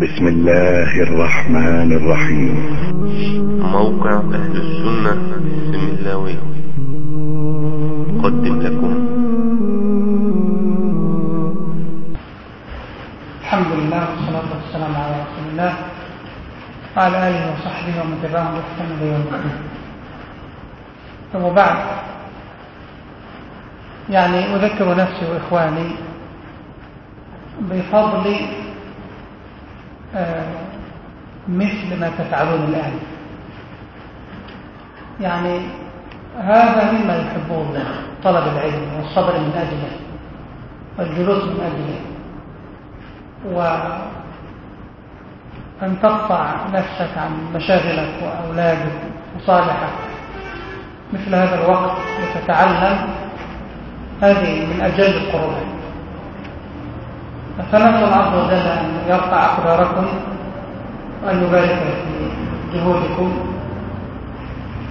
بسم الله الرحمن الرحيم. موقع أهل السنة السملاوي قدم لكم. الحمد لله والصلاة والسلام على رسول الله وعلى آله وصحبه ومن تبعهم بإحسان إلى يوم الدين. ثم بعد يعني أذكر نفسي وإخواني بفضل مثل ما تفعلون الآن. يعني هذا مما يحبه الله طلب العلم والصبر من أجله والجلوس من أجله. وأن تقطع نفسك عن مشاغلك وأولادك وصالحك. مثل هذا الوقت وتتعلم هذه من أجل القربات فنسأل الله عز وجل أن يرفع أقداركم وأن يبارك في جهودكم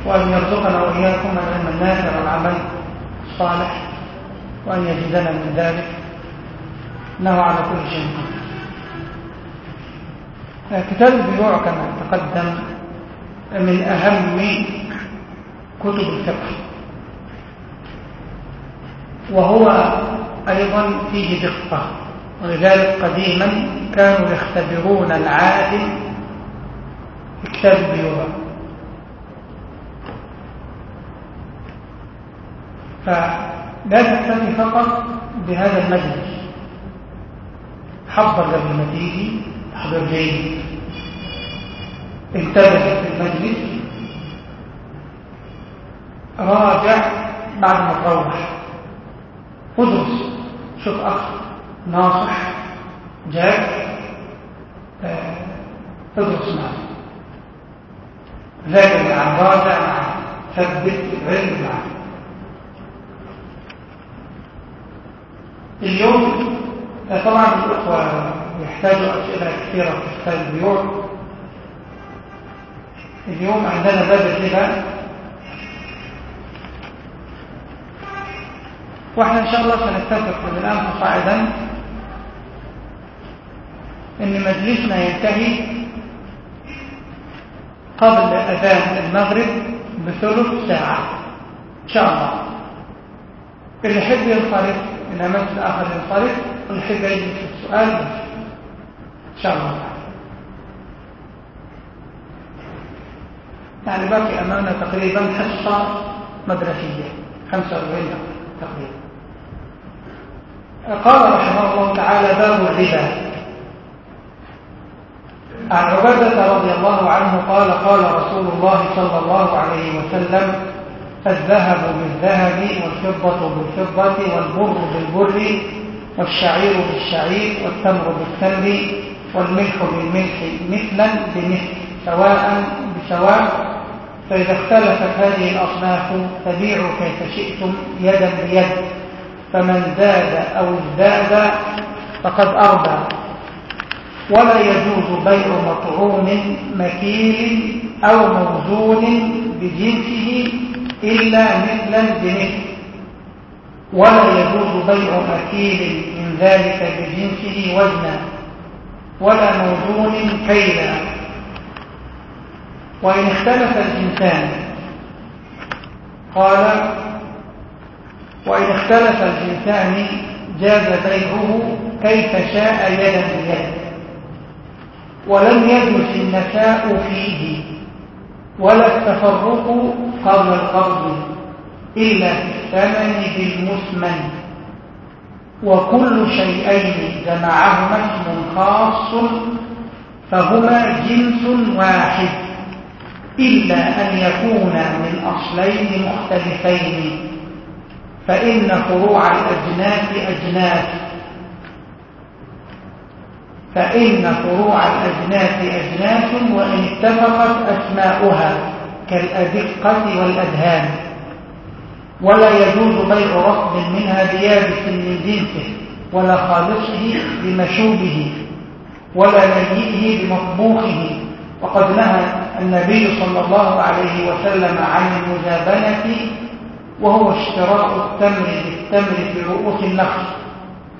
وأن يرزقنا وإياكم العلم النافع والعمل الصالح وأن يزيدنا من ذلك. إنه على كل شيء كتاب البيوع كما تقدم من أهم كتب الفقه وهو أيضا فيه دقة. ولذلك قديما كانوا يختبرون في كتاب البيوع فلا تكتفي فقط بهذا المجلس. حضر قبل ما تيجي تحضر جيد انتبه في المجلس. راجع بعد ما تروح. ادرس. شوف اخ ناصح جاد آه، ادرس معه ذاكر معه راجع معه ثبت العلم معه اليوم طبعا الأخوة يحتاجوا أسئلة كثيرة في كتاب البيوع اليوم عندنا باب الربا وإحنا إن شاء الله سنتفق من الآن صاعدا إن مجلسنا ينتهي قبل أذان المغرب بثلث ساعة. إن شاء الله. اللي يحب ينصرف إلى مثل آخر ينصرف واللي يحب يجلس في السؤال. إن شاء الله. يعني باقي أمامنا تقريبا حصة مدرسية. 45 تقريبا. قال رحمه الله تعالى باب الربا. عن عبادة رضي الله عنه قال قال رسول الله صلى الله عليه وسلم الذهب بالذهب والفضة بالفضة والبر بالبر والشعير بالشعير والتمر بالتمر والملح بالملح مثلا بمثل سواء بسواء. فإذا اختلفت هذه الأصناف فبيعوا كيف شئتم يدا بيد فمن زاد أو ازداد فقد أربى ولا يجوز بيع مطعوم مكيل أو موزون بجنسه إلا مثلا بمثل ولا يجوز بيع مكيل من ذلك بجنسه وزنا ولا موزون كيلا. وإن اختلف الجنسان قال وإن اختلف الجنسان جاز بيعه كيف شاء يدا بيد ولم يجلس النساء فيه ولا التفرق قبل القبض إلا في الثمن بالمثمن. وكل شيئين جمعهما اسم خاص فهما جنس واحد إلا أن يكونا من أصلين مختلفين فإن فروع الأجناس أجناس. فإن فروع الأجناس أجناس وإن اتفقت أسماؤها كالأدقة والأدهان. ولا يجوز بيع رطب منها بيابس من جنسه ولا خالصه بمشوبه ولا نجيئه بمطبوخه. وقد نهى النبي صلى الله عليه وسلم عن المزابنة وهو اشتراء التمر بالتمر في رؤوس النخل.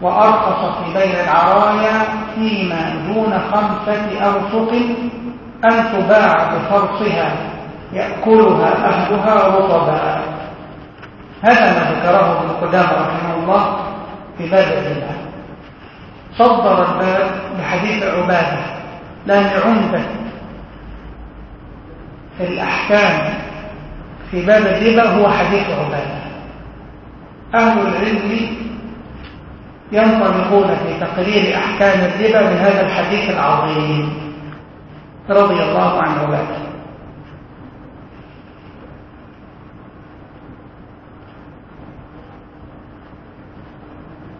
وأرخص في بيع العرايا فيما دون خمسة أوسق أن تباع بفرصها يأكلها أهلها رطبا. هذا ما ذكره ابن قدامة رحمه الله في باب الربا. صدر الباب بحديث عبادة لأن عمدة الأحكام في باب الربا هو حديث عبادة. أهل العلم ينطلقون في تقرير أحكام الربا بهذا الحديث العظيم. رضي الله عن عبادة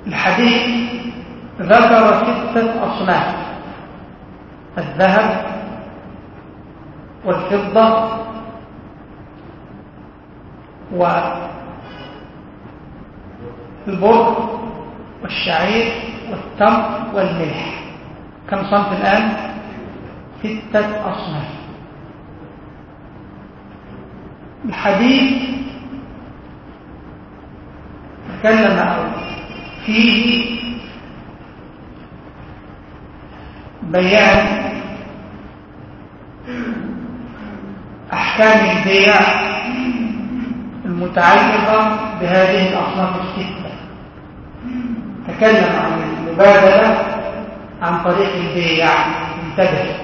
الحديث ذكر ستة أصناف. الذهب والفضة والبر والشعير والتمر والملح. كم صنف الآن؟ ستة أصناف. الحديث تكلم فيه بيان أحكام البيع المتعلقة بهذه الأصناف الستة. تكلم عن المبادلة عن طريق البيع انتبه.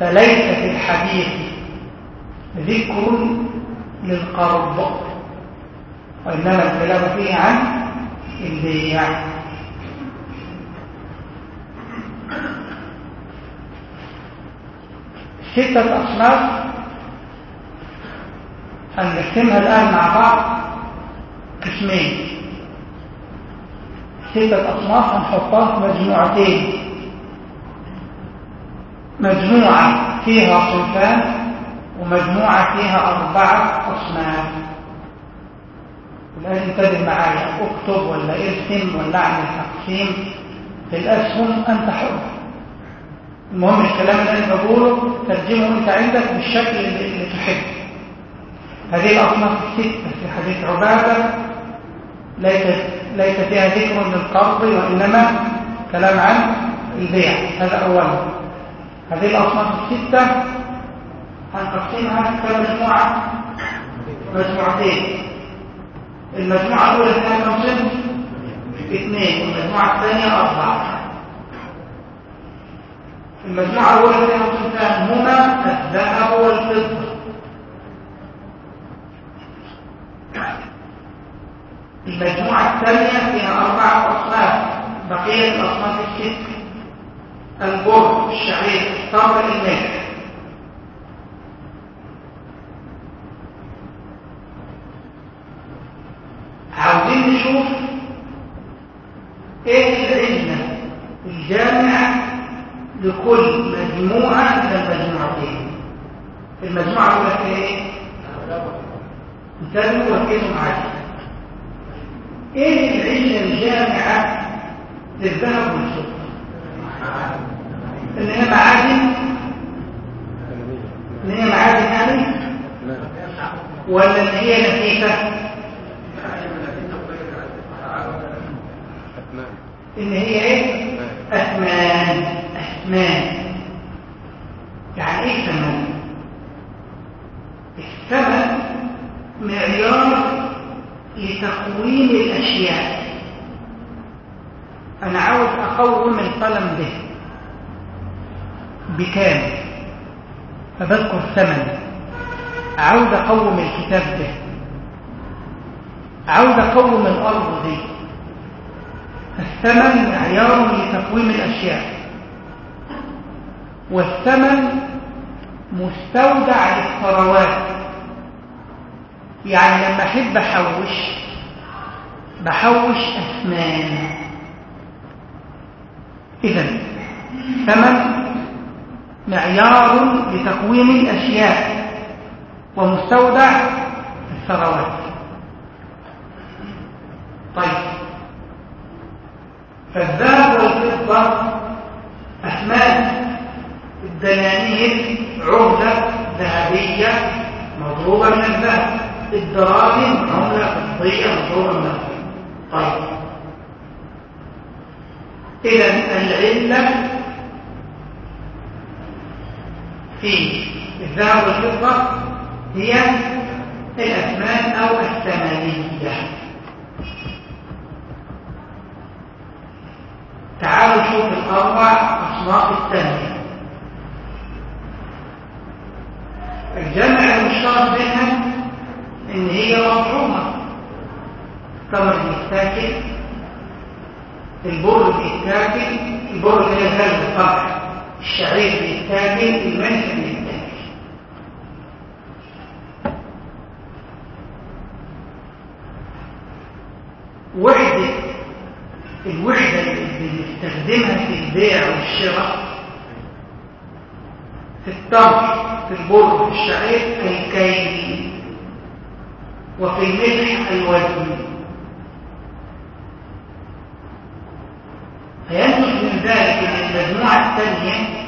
فليس في الحديث ذكر للقرض وإنما الكلام فيه عن البيع. ستة أصناف هنقسمها الآن مع بعض قسمين. ستة أصناف هنحطها في مجموعتين. مجموعة فيها صنفان ومجموعة فيها أربعة أصناف. الآن انتبه معايا أكتب ولا ارسم ولا أعمل تقسيم. في الأسهم أنت حر. المهم الكلام اللي أنا بقوله ترجمه أنت عندك بالشكل اللي تحب. هذه الأصناف الستة في حديث عبادة. ليس ليس فيها ذكر للقرض وإنما كلام عن البيع. هذا أولا هذه الأصناف الستة. هنقسمها كمجموعة مجموعتين. المجموعة الأولى فيها كم صنف؟ اثنين والمجموعة الثانية أربعة. المجموعة الأولى فيها صنفان هما الذهب والفضة. المجموعة الثانية فيها أربعة أصناف بقية الأصناف الست البر الشعير التمر الملح عاوزين نشوف إيه العلة الجامعة لكل مجموعة من المجموعتين. المجموعة الأولى إيه؟ انتبهوا وركزوا معايا إيه العلة الجامعة للذهب والفضة؟ إن هي معادن؟ إن هي معادن يعني؟ ولا إن هي نفيسة إن هي إيه؟ أثمان. أثمان يعني إيه ثمن الثمن معيار لتقويم الأشياء. أنا عاوز أقوم القلم به بكام؟ فبذكر ثمن. عاوز أقوم الكتاب به عاوز أقوم الأرض دي. الثمن معيار لتقويم الأشياء. والثمن مستودع للثروات. يعني لما احب أحوش بحوش اثمان إذا ثمن معيار لتقويم الأشياء ومستودع الثروات. طيب. فالذهب والفضة أثمان الدنانير عملة ذهبية مضروبة من الذهب. الدراهم عملة فضية مضروبة من الذهب طيب. إذا العلة في الذهب والفضة هي الأثمان أو الثمانية. تعالوا شوف الأربع أصناف الثانية. الجمع المشترك بينها إن هي مطعومة التمر بيتاكل البر بيتاكل البر هي الغلب طبعا. الشعير بيتاكل الملح بيتاكل وحدة. الوحدة اللي بنستخدمها في البيع والشراء. في التمر في البر في الشعير الكيل وفي الملح الوزن. فينتج من ذلك أن المجموعة الثانية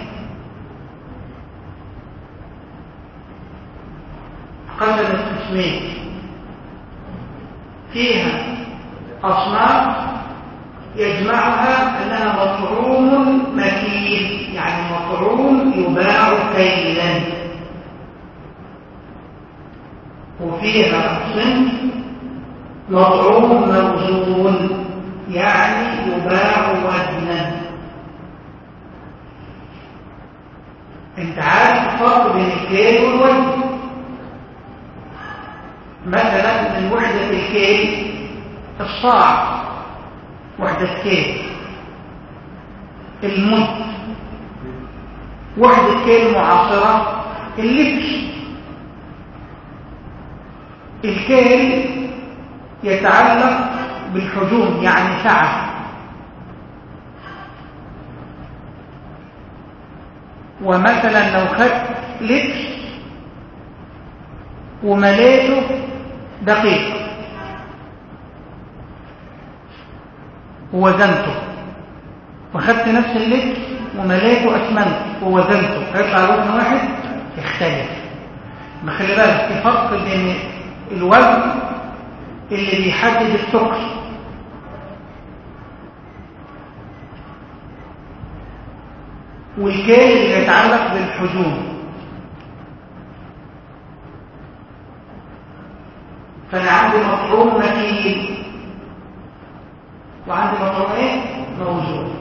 قسمت قسمين فيها أصناف يجمعها أنها مطعوم مكيل يعني مطعوم يباع كيلا. وفيها صنف مطعوم موزون يعني يباع وزنا انت عارف الفرق بين الكيل والوزن مثلا من وحدة الكيل الصاع وحدة كيل المد وحدة كيل معاصرة اللبس. الكيل يتعلق بالحجوم يعني سعة ومثلا لو خدت لبس ومليته دقيق ووزنته. وخدت نفس اللبس ومليته أسمنت ووزنته. هيطلع وزن واحد يختلف. ما خلي بالك في فرق بين الوزن اللي بيحدد السكر. والكيل اللي يتعلق بالحجوم فأنا عندي مطعوم مكين وعندي مطعوم إيه؟ موجود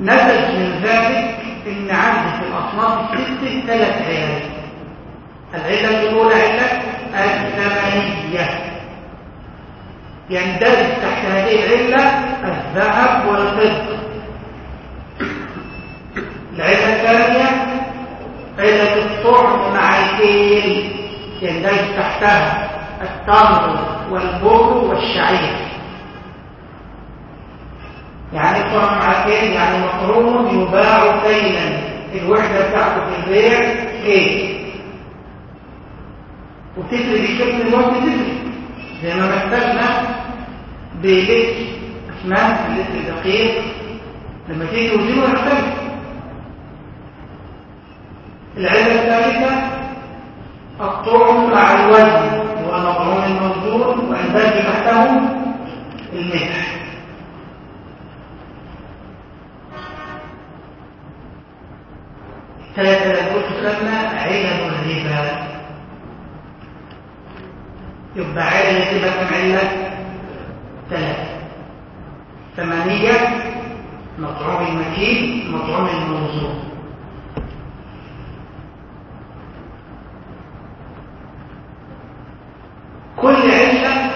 نتج من ذلك إن عندي في الاصناف الست ثلاث عيال العله الأولى عله الثمانيه يندرج تحت هذه العلة الذهب والفضة. العلة الثانية علة الطعم مع الكيل يندرج تحتها التمر والبر والشعير. يعني الطعم مع الكيل يعني مطعوم يباع كيلا الوحدة بتاعته في البيع كيل وتفرق الشكل الوقت تفرق زي ما مثلنا بلبس اسمنت اللبس الدقيق لما تيجي توزنه يختلف العلة الثالثة الطعم مع الوزن هو المطعوم الموزون ويندرج تحته الملح ثلاثة دول تسمى علل الربا يبقى علة تبقى كم علة؟ ثلاثة ثمانية مطعوم المكين مطعوم الموزون كل علة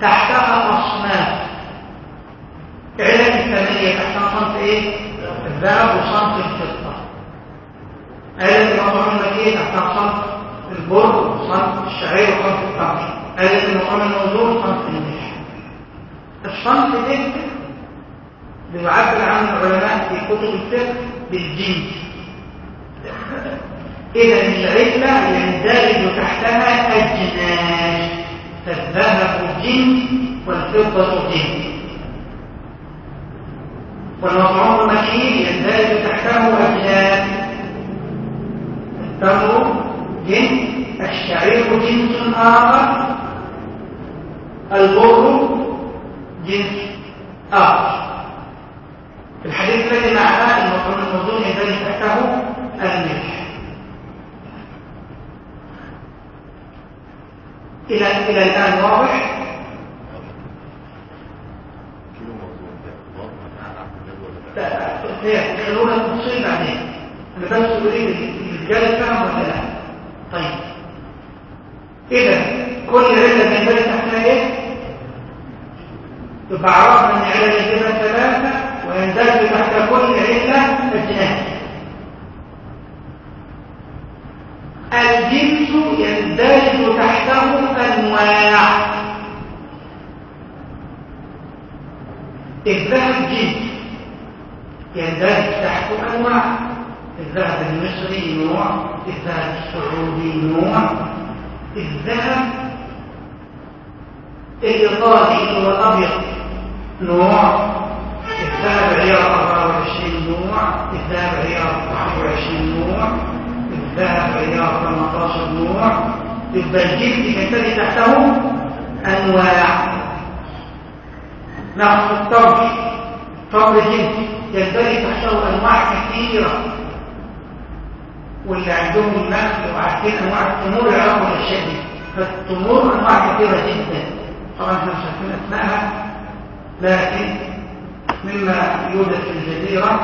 تحتها أصناف علة الثمانية تحتها صنف إيه؟ الذهب وصنف الفضة علة المطعوم المكين تحتها صنف البر وصنف الشعير وصنف التمر علة المطعوم الموزون صنف الملح الصنف ده بيعبر عنه العلماء في كتب الفقه بالجنس إذا العلة يندرج تحتها أجناس فالذهب جنس والفضة جنس والمطعوم المكين يندرج تحته أجناس التمر جنس الشعير جنس آخر البر جنس آخر في الحديث الذي معنا المطعم الموزون يندرج تحته الملح إلى إلى الآن واضح خلونا التفصيل بعدين أنا بس اريد الرجال الفهم ولا لا طيب اذا كل عله بينبني تحتها إيه يبقى عرفنا ان عله يجبها ثلاثة ويندرج تحت كل عله الجناح الجنس يندرج تحته انواع الذهب جنس يندرج تحته أنواع. الذهب المصري نوع. الذهب السعودي نوع. الذهب الإيطالي هو الابيض نوع. الذهب عيار 24 نوع. الذهب عيار 21 نوع. الذهب عيار 18 نوع. يبقى الجلد ينتهي تحته أنواع. ناخذ التمر تمر جلد ينتهي تحته أنواع كثيرة. واللي عندهم النخل وعارفين أنواع التمور يعرفوا الاشياء دي فالتمور أنواع كثيرة جدا. طبعا إحنا مش عارفين أسمائها لكن مما يوجد في الجزيرة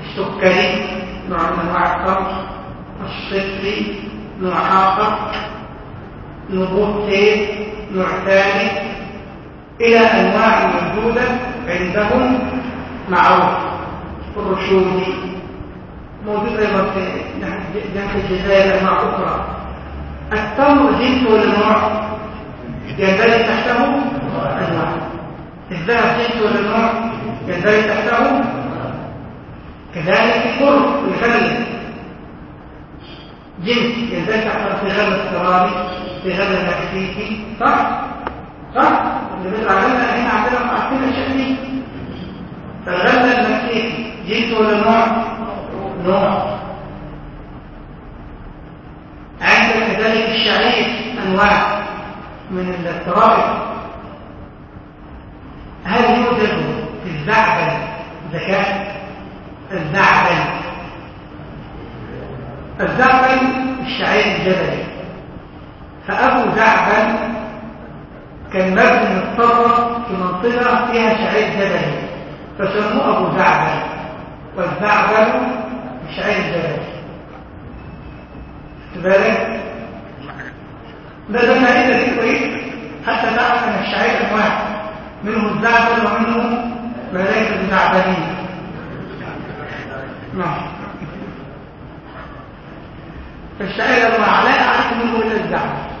السكري نوع من أنواع التمر الصفري نوع آخر. نبوت نوع ثالث إلى أنواع موجودة عندهم معروف. الرشودي موجود أيضا في جنب الجزائر انواع أخرى. التمر جنس ولا نوع؟ يندرج تحته؟ انواع الذهب جنس ولا نوع؟ يندرج تحته؟ كذلك القرب والخل جنس يندرج تحته في غل السرابي في غل المكسيكي صح؟ صح؟ بيطلع لنا هنا عندنا عارفين. الاشياء دي فالغل المكسيكي جنس ولا نوع؟ نوع. عندك كذلك الشعير أنواع من الطرائف هل يوجد في الزعبل ذكاء؟ الزعبل الزعبل الشعير الجبلي. فأبو زعبل كان مبني مضطرة في منطقة فيها شعير جبلي فسموه أبو زعبل والزعبل شعير الجبل بالك ده ده فائدة دي كويس حتى تعرف أن الشعير انواع منه الزعبل ومنه ملائكة الزعبلين نعم. فالشعير انواع لا اعرف منه إلا الزعبل.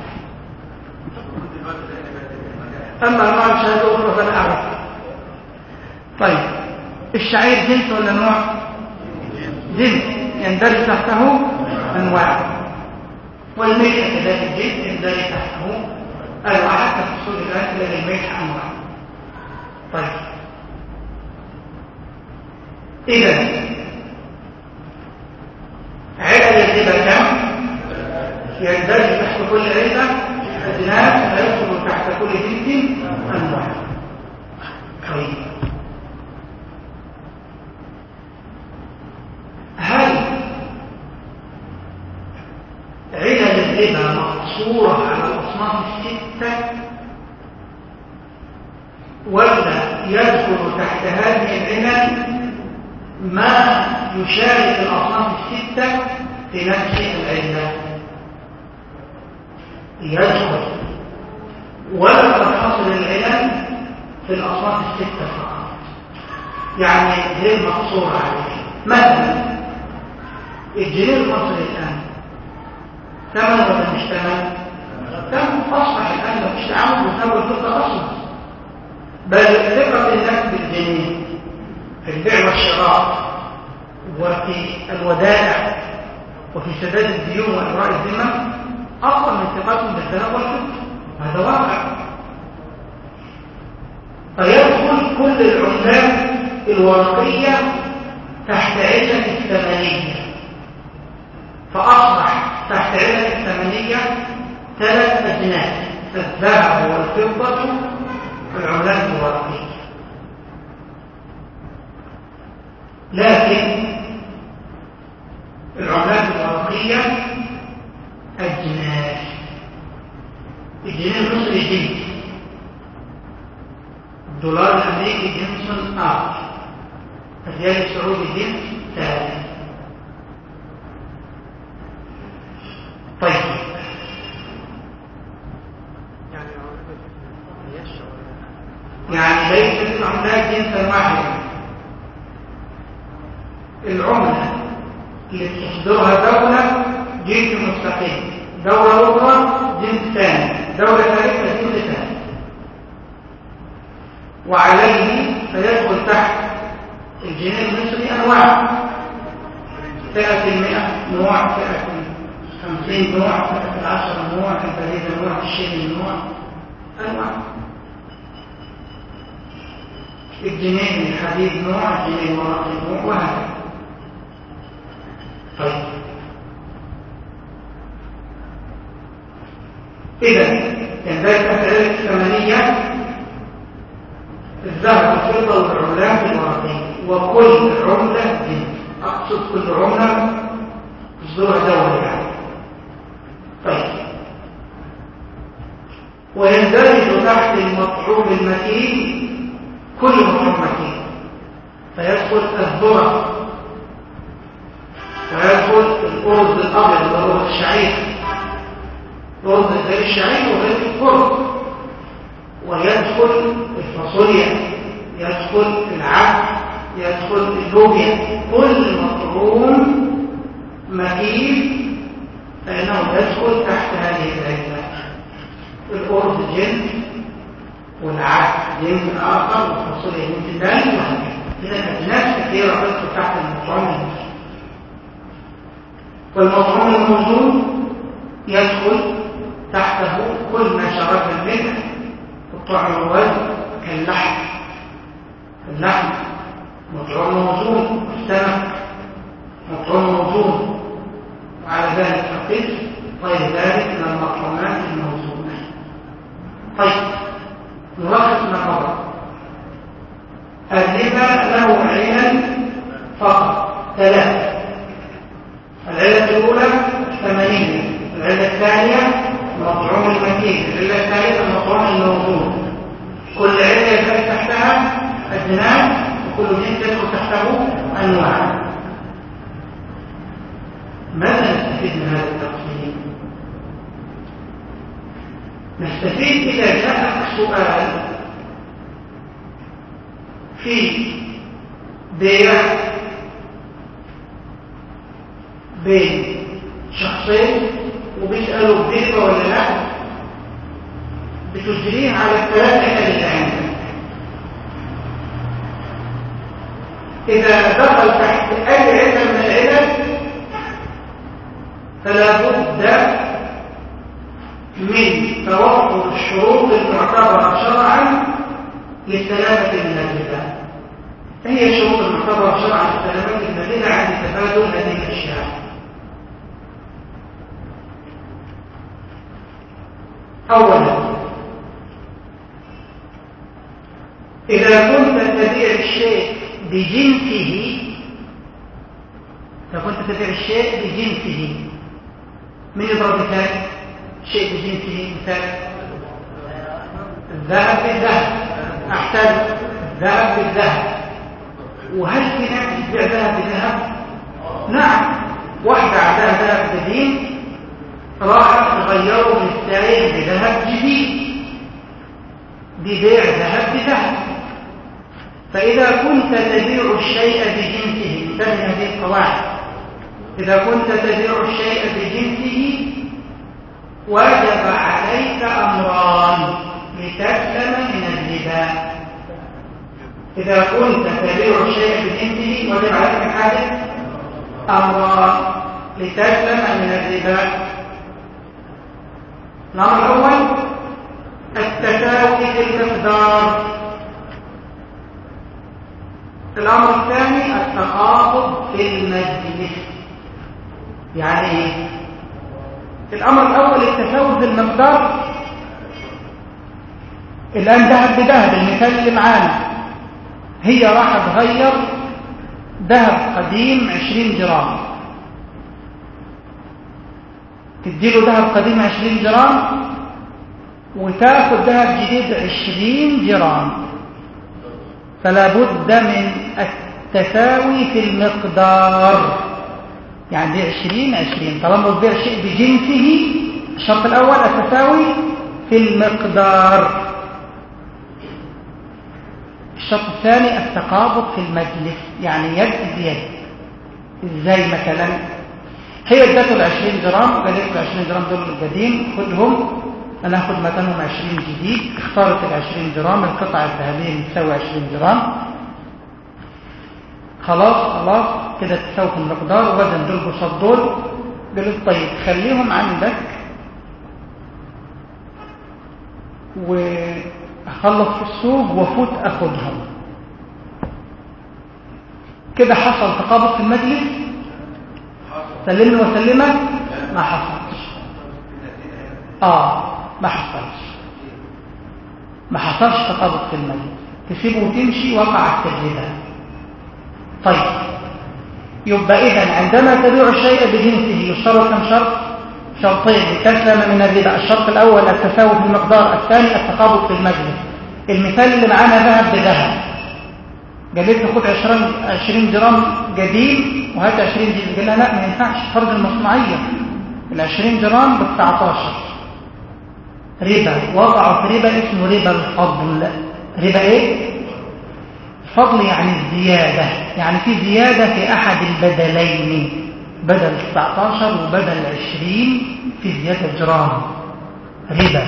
أما انواع الشعير الاخرى فلا أعرف. طيب الشعير جنس ولا نوع؟ جنس. يندرج تحته أنواع. والملح كذلك الجنس يندرج تحته أنواع. حتى في الصوت الآن تلاقي الملح أنواع. طيب. إذا علل الربا كم؟ يندرج تحت كل علة أجناس تحت كل جنس أنواع. طيب. هل علل الربا مقصورة على الأصناف الستة؟ ولا يدخل تحت هذه العلل ما يشارك الأصناف الستة في نفس العلة؟ يدخل. ولا تنحصر العلل في الأصناف الستة فقط. يعني غير مقصورة عليه. مثلا الجنيه المصري الآن ثمن ولا مش ثمن؟ ثمن أصبح الآن ما فيش تعامل بثمن الفضة أصلا بل ثقة الناس بالجنيه. في البيع والشراء وفي الودائع وفي سداد الديون وإبراء الذمة أفضل من ثقتهم بالذهب والفضة. هذا واقع. فيدخل كل العملات الورقية تحت علة الثمنية فأصبح تحت علة الثمنية ثلاث أجناس الذهب والفضة العملات الورقية لكن العملات الورقية الجنيه الجنيه المصري جنس الدولار الأمريكي جنس آخر الريال السعودي جنس ثالث طيب. يعني ليست العملات جنسا واحدا العملة اللي تصدرها دولة جنس مستقيم. دولة أخرى جنس ثاني. دولة ثالثة جنس ثاني وعليه فيدخل تحت الجنيه المصري أنواع. فئة المئة نوع فئة الخمسين نوع فئة العشر نوع البريدة نوع الشيء نوع أنواع. الجنيه الحديد نوع الجنيه الورقي نوع وهكذا. طيب. إذا كان ذلك الأسئلة الذهب والفضة والعملات الورقية وكل عملة جنس أقصد كل عملة تصدرها دولة يعني طيب. ويندرج تحت المطعوم المتين كل مطعوم متين فيدخل الذرة. ويدخل الأرز الأبيض اللي هو الشعير. الأرز غير الشعير وغير القرص ويدخل الفاصوليا. يدخل العدس يدخل اللوبيا كل مطعوم مكين فإنه يدخل تحت هذه العزة الأرز جنس والعدس جنس آخر والفاصوليا جنس ثاني وهكذا إذا كثيرة تدخل تحت المطعوم الموجود والمطعوم الموجود يدخل تحته كل ما شرف منه الطعم الوزن كاللحم. اللحم مطعوم موزون السمك مطعوم موزون. وعلى ذلك القسم غير ذلك من المطعومات الموزونة طيب نلخص ما مضى الربا له علل فقط ثلاثة. العلة الأولى الثمانية العلة الثانية مطعوم المكين العلة الثالثة المطعوم الموزون. كل علة يدخل تحتها أجناس وكل جنس يدخل تحته أنواع. ماذا نستفيد من هذا التقسيم؟ نستفيد إذا جاءك سؤال في بيع بين شخصين وبيسألوا الربا ولا لا؟ بتجريه على الثلاث علل اللي عندك إذا دخل تحت أي علة من العلل فلا بد من توفر الشروط المعتبرة شرعا للسلامة من الربا هي الشروط المعتبرة شرعا للسلامة من الربا عند تبادل هذه الأشياء أولا إذا كنت تبيع الشيء بجنسه إذا كنت تبيع الشيء بجنسه. من يضرب مثال؟ شيء بجنسه مثال؟ الذهب بالذهب. أحسن. الذهب بالذهب. وهل في ناس تبيع ذهب بذهب؟ نعم. واحدة عندها ذهب قديم راح تغيره بالسائل بذهب جديد. ببيع ذهب بذهب. فإذا كنت تبيع الشيء بجنسه انتبه هذه القواعد. إذا كنت تبيع الشيء بجنسه وجب عليك أمران. لتسلم من الربا. إذا كنت تبيع الشيء بجنسه وجب عليك حاجة؟ أمران. لتسلم من الربا. الأمر الأول التساوي في المقدار. الأمر الثاني التخاطب في المجلس. يعني إيه؟ الأمر الأول التساوي في المقدار. الآن ذهب بذهب المثال اللي معانا هي راح تغير ذهب قديم 20 جرام. تديله ذهب قديم 20 جرام وتاخد ذهب جديد 20 جرام. فلا بد من التساوي في المقدار. يعني دي 20 20 طالما بتبيع شيء بجنسه الشرط الأول التساوي في المقدار. الشرط الثاني التقابض في المجلس. يعني يد بيد. إزاي مثلا؟ هي ادته ال 20 جرام قالت له 20 جرام دول القديم خدهم أنا هاخد مكانهم 20 جديد اختارت ال 20 جرام القطعة الذهبية اللي تساوي 20 جرام. خلاص خلاص كده تساوي في المقدار وزن دول قصاد دول. قالت طيب خليهم عندك. وأخلص في السوق وأفوت أخدهم. كده حصل تقابض في المجلس؟ سلمني وسلمك ما حصلش. آه. ما حصلش. ما حصلش تقابض في المجلس تسيبه وتمشي وقع التجربه طيب. يبقى اذا عندما تبيع الشيء بجنسه يشترط كم شرط؟ شرطين. لتسلم من الربا. الشرط الأول التساوي في المقدار. الثاني التقابض في المجلس. المثال اللي معانا ذهب بذهب. قالت له خد 20 20 جرام قديم وهات 20 جديد. قال لها لا ما ينفعش. فرض المصنعية. ال 20 جرام ب 19 ربا. وضعوا في ربا اسمه ربا الفضل. ربا إيه؟ الفضل يعني الزيادة. يعني في زيادة في أحد البدلين. بدل 19 وبدل 20 في زيادة جرام ربا.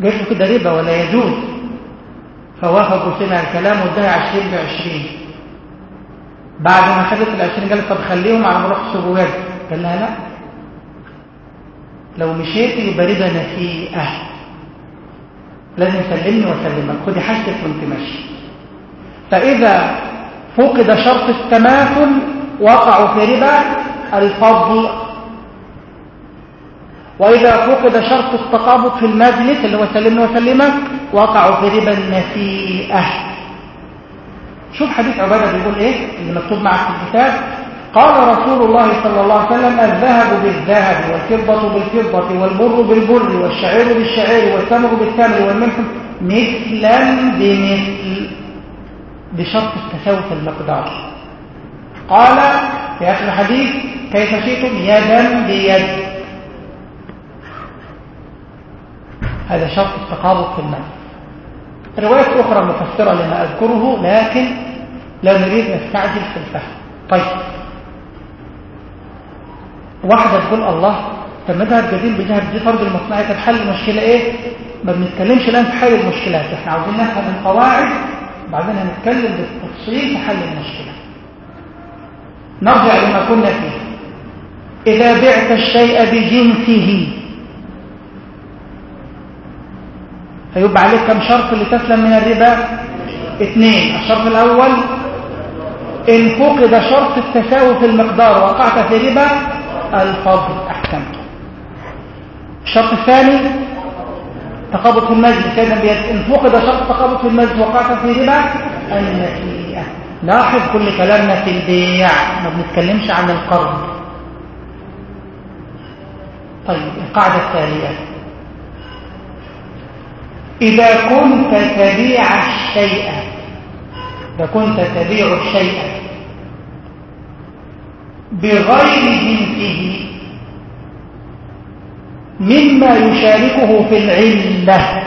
له كده ربا ولا يجوز؟ فوافق وسمع الكلام واداها 20 ب 20 بعد ما خدت ال 20 قالت طب خليهم على ما أروح قال لها لا. لو مشيت يبقى ربا نسيئة. لازم سلمني واسلمك. خدي حاجتك وانت ماشي. فإذا فقد شرط التماثل وقعوا في ربا الفضل وإذا فقد شرط التقابض في المجلس اللي هو سلمني وسلمك وقعوا في ربا النسيئة شوف حديث عبادة بيقول إيه؟ اللي مكتوب معك في الكتاب قال رسول الله صلى الله عليه وسلم الذهب بالذهب والفضة بالفضة والبر بالبر والشعير بالشعير والتمر بالتمر والملح مثلا بمثل بشرط التساوي في المقدار. قال في آخر الحديث كيف شئتم؟ يدا بيد. هذا شرط التقابض في المال. روايات أخرى مفسرة لما أذكره لكن لا نريد نستعجل في الفهم. طيب. واحدة تقول الله طب ما ذهب جديد بذهب دي فرض المصنعية طب حل المشكلة إيه؟ ما بنتكلمش الآن في حل المشكلات إحنا عاوزين نفهم القواعد وبعدين هنتكلم بالتفصيل في حل المشكلة. نرجع لما كنا فيه. إذا بعت الشيء بجنسه. فيبقى عليك كم شرط لتسلم من الربا؟ اثنين الشرط الأول إن فقد شرط التساوي في المقدار وقعت في ربا الفضل أحسنت الشرط الثاني تقابض في المجلس. إذا إن فقد شرط تقابض في المجلس وقعت في ربا النسيئة لاحظ كل كلامنا في البيع ما بنتكلمش عن القرض. طيب القاعدة التالية. إذا كنت تبيع الشيء إذا كنت تبيع الشيء بغير جنسه مما يشاركه في العلة.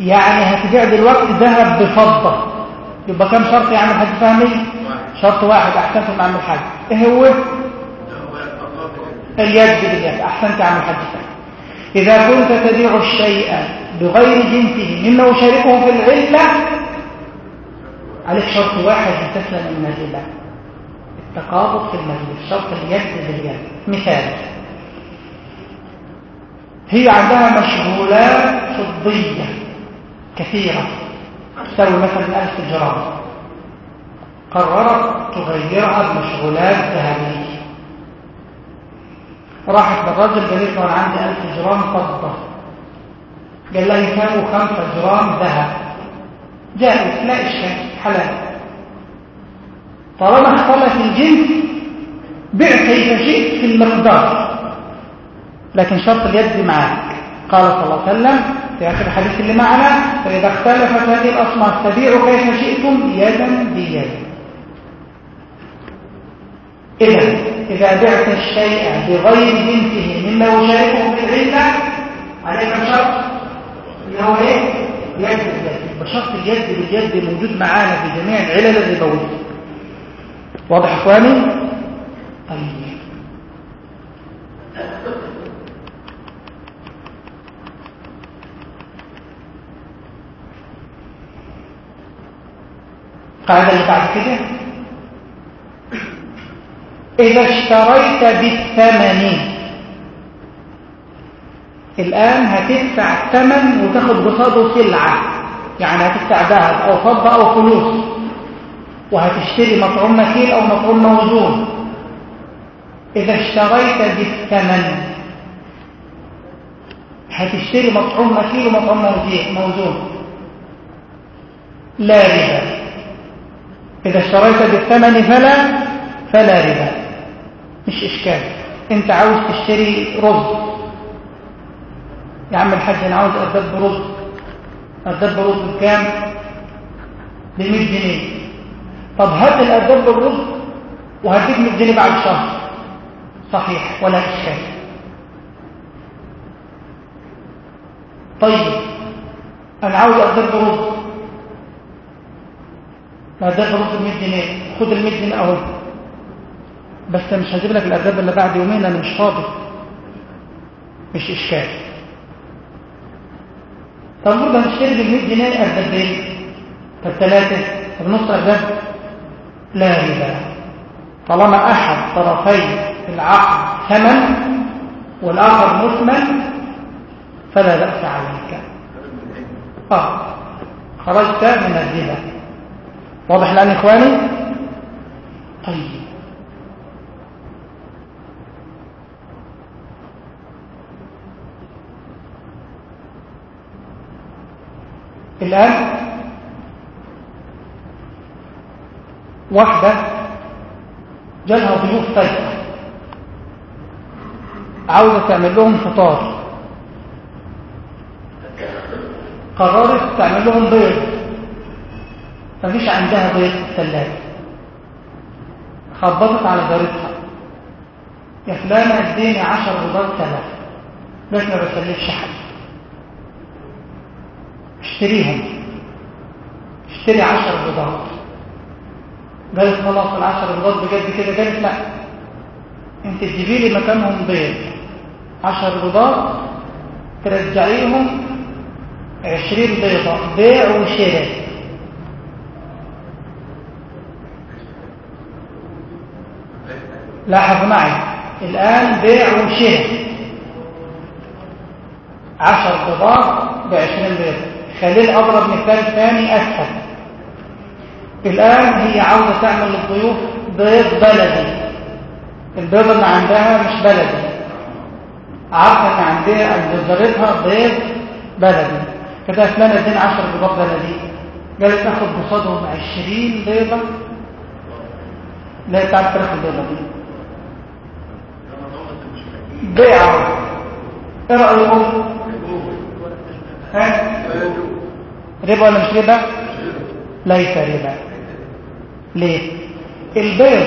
يعني هتبيع دلوقتي ذهب بفضة. يبقى كم شرط عم الحاج فهمي؟ شرط واحد احسنت مع عم الحاج. إيه هو؟ اليد باليد. احسنت يا عم الحاج فهمي. إذا كنت تبيع الشيء بغير جنسه مما يشاركه في العلة عليك شرط واحد لتسلم من الربا التقابض في المجلس شرط اليد باليد. مثال. هي عندها مشغولات فضية كثيرة تساوي مثلا ألف جرام. قررت تغيرها بمشغولات ذهبية. راحت للراجل قالت له أنا عندي 1000 جرام فضة. قال لها يساوي 5 جرام ذهب. جائز لا إشكال حلال. طالما اختلف الجنس بع كيف شئت في المقدار. لكن شرط اليد معك. قال صلى الله عليه وسلم في آخر الحديث اللي معنا فإذا اختلفت هذه الأصناف تبيعوا كيف شئتم يدا بيد. إذا إذا بعت الشيء بغير جنسه مما يشاركه في العلة عليك شرط اللي هو إيه؟ يد باليد بشرط اليد باليد موجود معانا في جميع العلل الربوية. واضح إخواني؟ طيب. القاعدة اللي بعد كده. إذا اشتريت بالثمن الآن هتدفع الثمن وتاخد قصاده سلعة يعني هتدفع ذهب أو فضة أو فلوس. وهتشتري مطعوم مكيل أو مطعوم موزون. إذا اشتريت بالثمن. هتشتري مطعوم مكيل ومطعوم موزون لا ربا. إذا اشتريت بالثمن فلا فلا ربا. مش إشكال. أنت عاوز تشتري رز. يا عم الحاج أنا عاوز أدب رز. أدب رز بكام؟ ب 100 جنيه. طب هات الأدب بالرز؟ وهديك 100 جنيه بعد شهر صحيح ولا إشكال. طيب أنا عاوز أدب رز الأرداب برز 100 جنيه. خد ال 100 جنيه أهو. بس مش هجيب لك الأرداب اللي بعد يومين أنا مش فاضي. مش إشكال. طب برضه هنشتري بال 100 جنيه أردابين طب ثلاثة طب نص أرداب لا ربا. طالما أحد طرفي العقد ثمن والآخر مثمن فلا بأس عليك. آه. خرجت من الربا. واضح الآن إخواني؟ طيب. الآن واحدة جالها ضيوف فجأة. عاوزة تعمل لهم فطار. قررت تعمل لهم بيض. فمش عندها بيض في الثلاجة. خبطت على جارتها. يا فلانة اديني عشر بيضات ثلاثة بس ما بسلفش حد. اشتريهم. اشتري عشر بيضات قالت خلاص العشر بيضات بجد كده قالت لا. انت تجيبي لي مكانهم بيض عشر بيضات ترجعيهم عشرين بيضة بيع وشراء. لاحظ معي الآن بيع وشراء. عشر بيضات بعشرين بيض خليل أضرب مثال ثاني أسهل. الآن هي عاوزة تعمل للضيوف بيض بلدي. البيض اللي عندها مش بلدي. عارفة إن عندها عند جارتها بيض بلدي. كده فلان ادينا 10 بيضات بلدي. قالت تاخد قصادهم 20 بيضة. لا تعرف تاخد البيضة دي. بيعه إيه رأيكم؟ ها؟ ربا ولا مش ربا؟ ليس ربا. ليه؟ البيض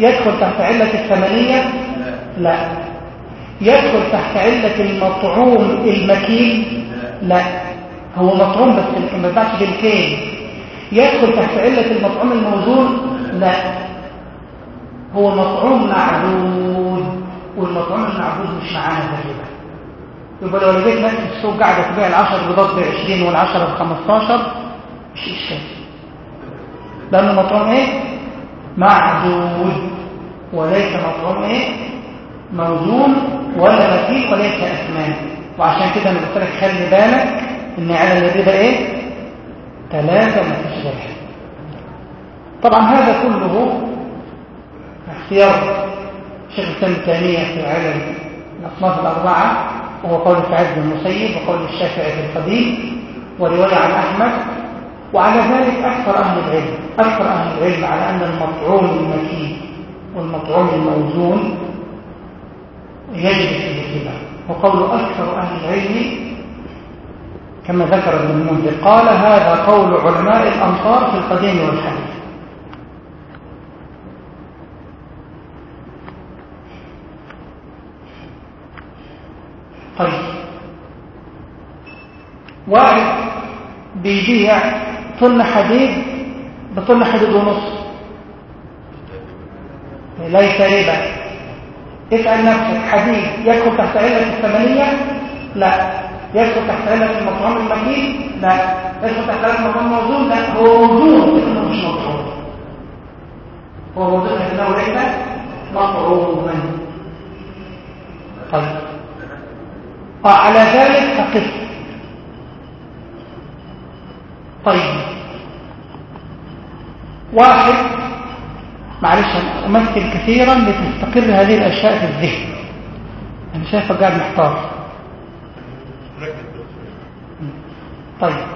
يدخل تحت علة الثمنية لا. يدخل تحت علة المطعوم المكين؟ لا. هو مطعوم بس ما ينفعش بالكيل يدخل تحت علة المطعوم الموزون؟ لا. هو مطعوم معدود والمطعوم المعبود مش معانا تقريبا. يبقى لو لقيت ناس في السوق قاعدة تبيع ال10 بيضات ب 20 وال10 ب 15 مش إشكال. لأن المطعوم إيه؟ معدود. وليس مطعوم إيه؟ موزون ولا مكيف وليس اثمان وعشان كده أنا قلت لك خلي بالك إن على الربا إيه؟ ثلاثة ما فيش غيرها طبعا هذا كله اختيار الشيخ الإسلام الثانية في علم الأصناف الأربعة وهو قول سعيد بن المسيب وقول الشافعي في القديم ورواية عن أحمد وعلى ذلك أكثر أهل العلم أكثر أهل العلم على أن المطعوم المكين والمطعوم الموزون يجب الاتباع. وقول أكثر أهل العلم كما ذكر ابن المنذر قال هذا قول علماء الأمصار في القديم والحديث. طيب. واحد بيبيع طن حديد بطن حديد ونص. ليس ربا. اسأل نفسك حديد يدخل تحت علة الثمانية لا. يدخل تحت علة المطعم المكين لا. يدخل تحت علة المطعم الموزون؟ لا. هو موزون لكنه مش مطعوم هو موزون لكنه ليس مطعوما. طيب. وعلى ذلك فقف طيب واحد معلش أنا أمثل كثيرا لتستقر هذه الأشياء في الذهن. أنا شايفك قاعد محتار. طيب.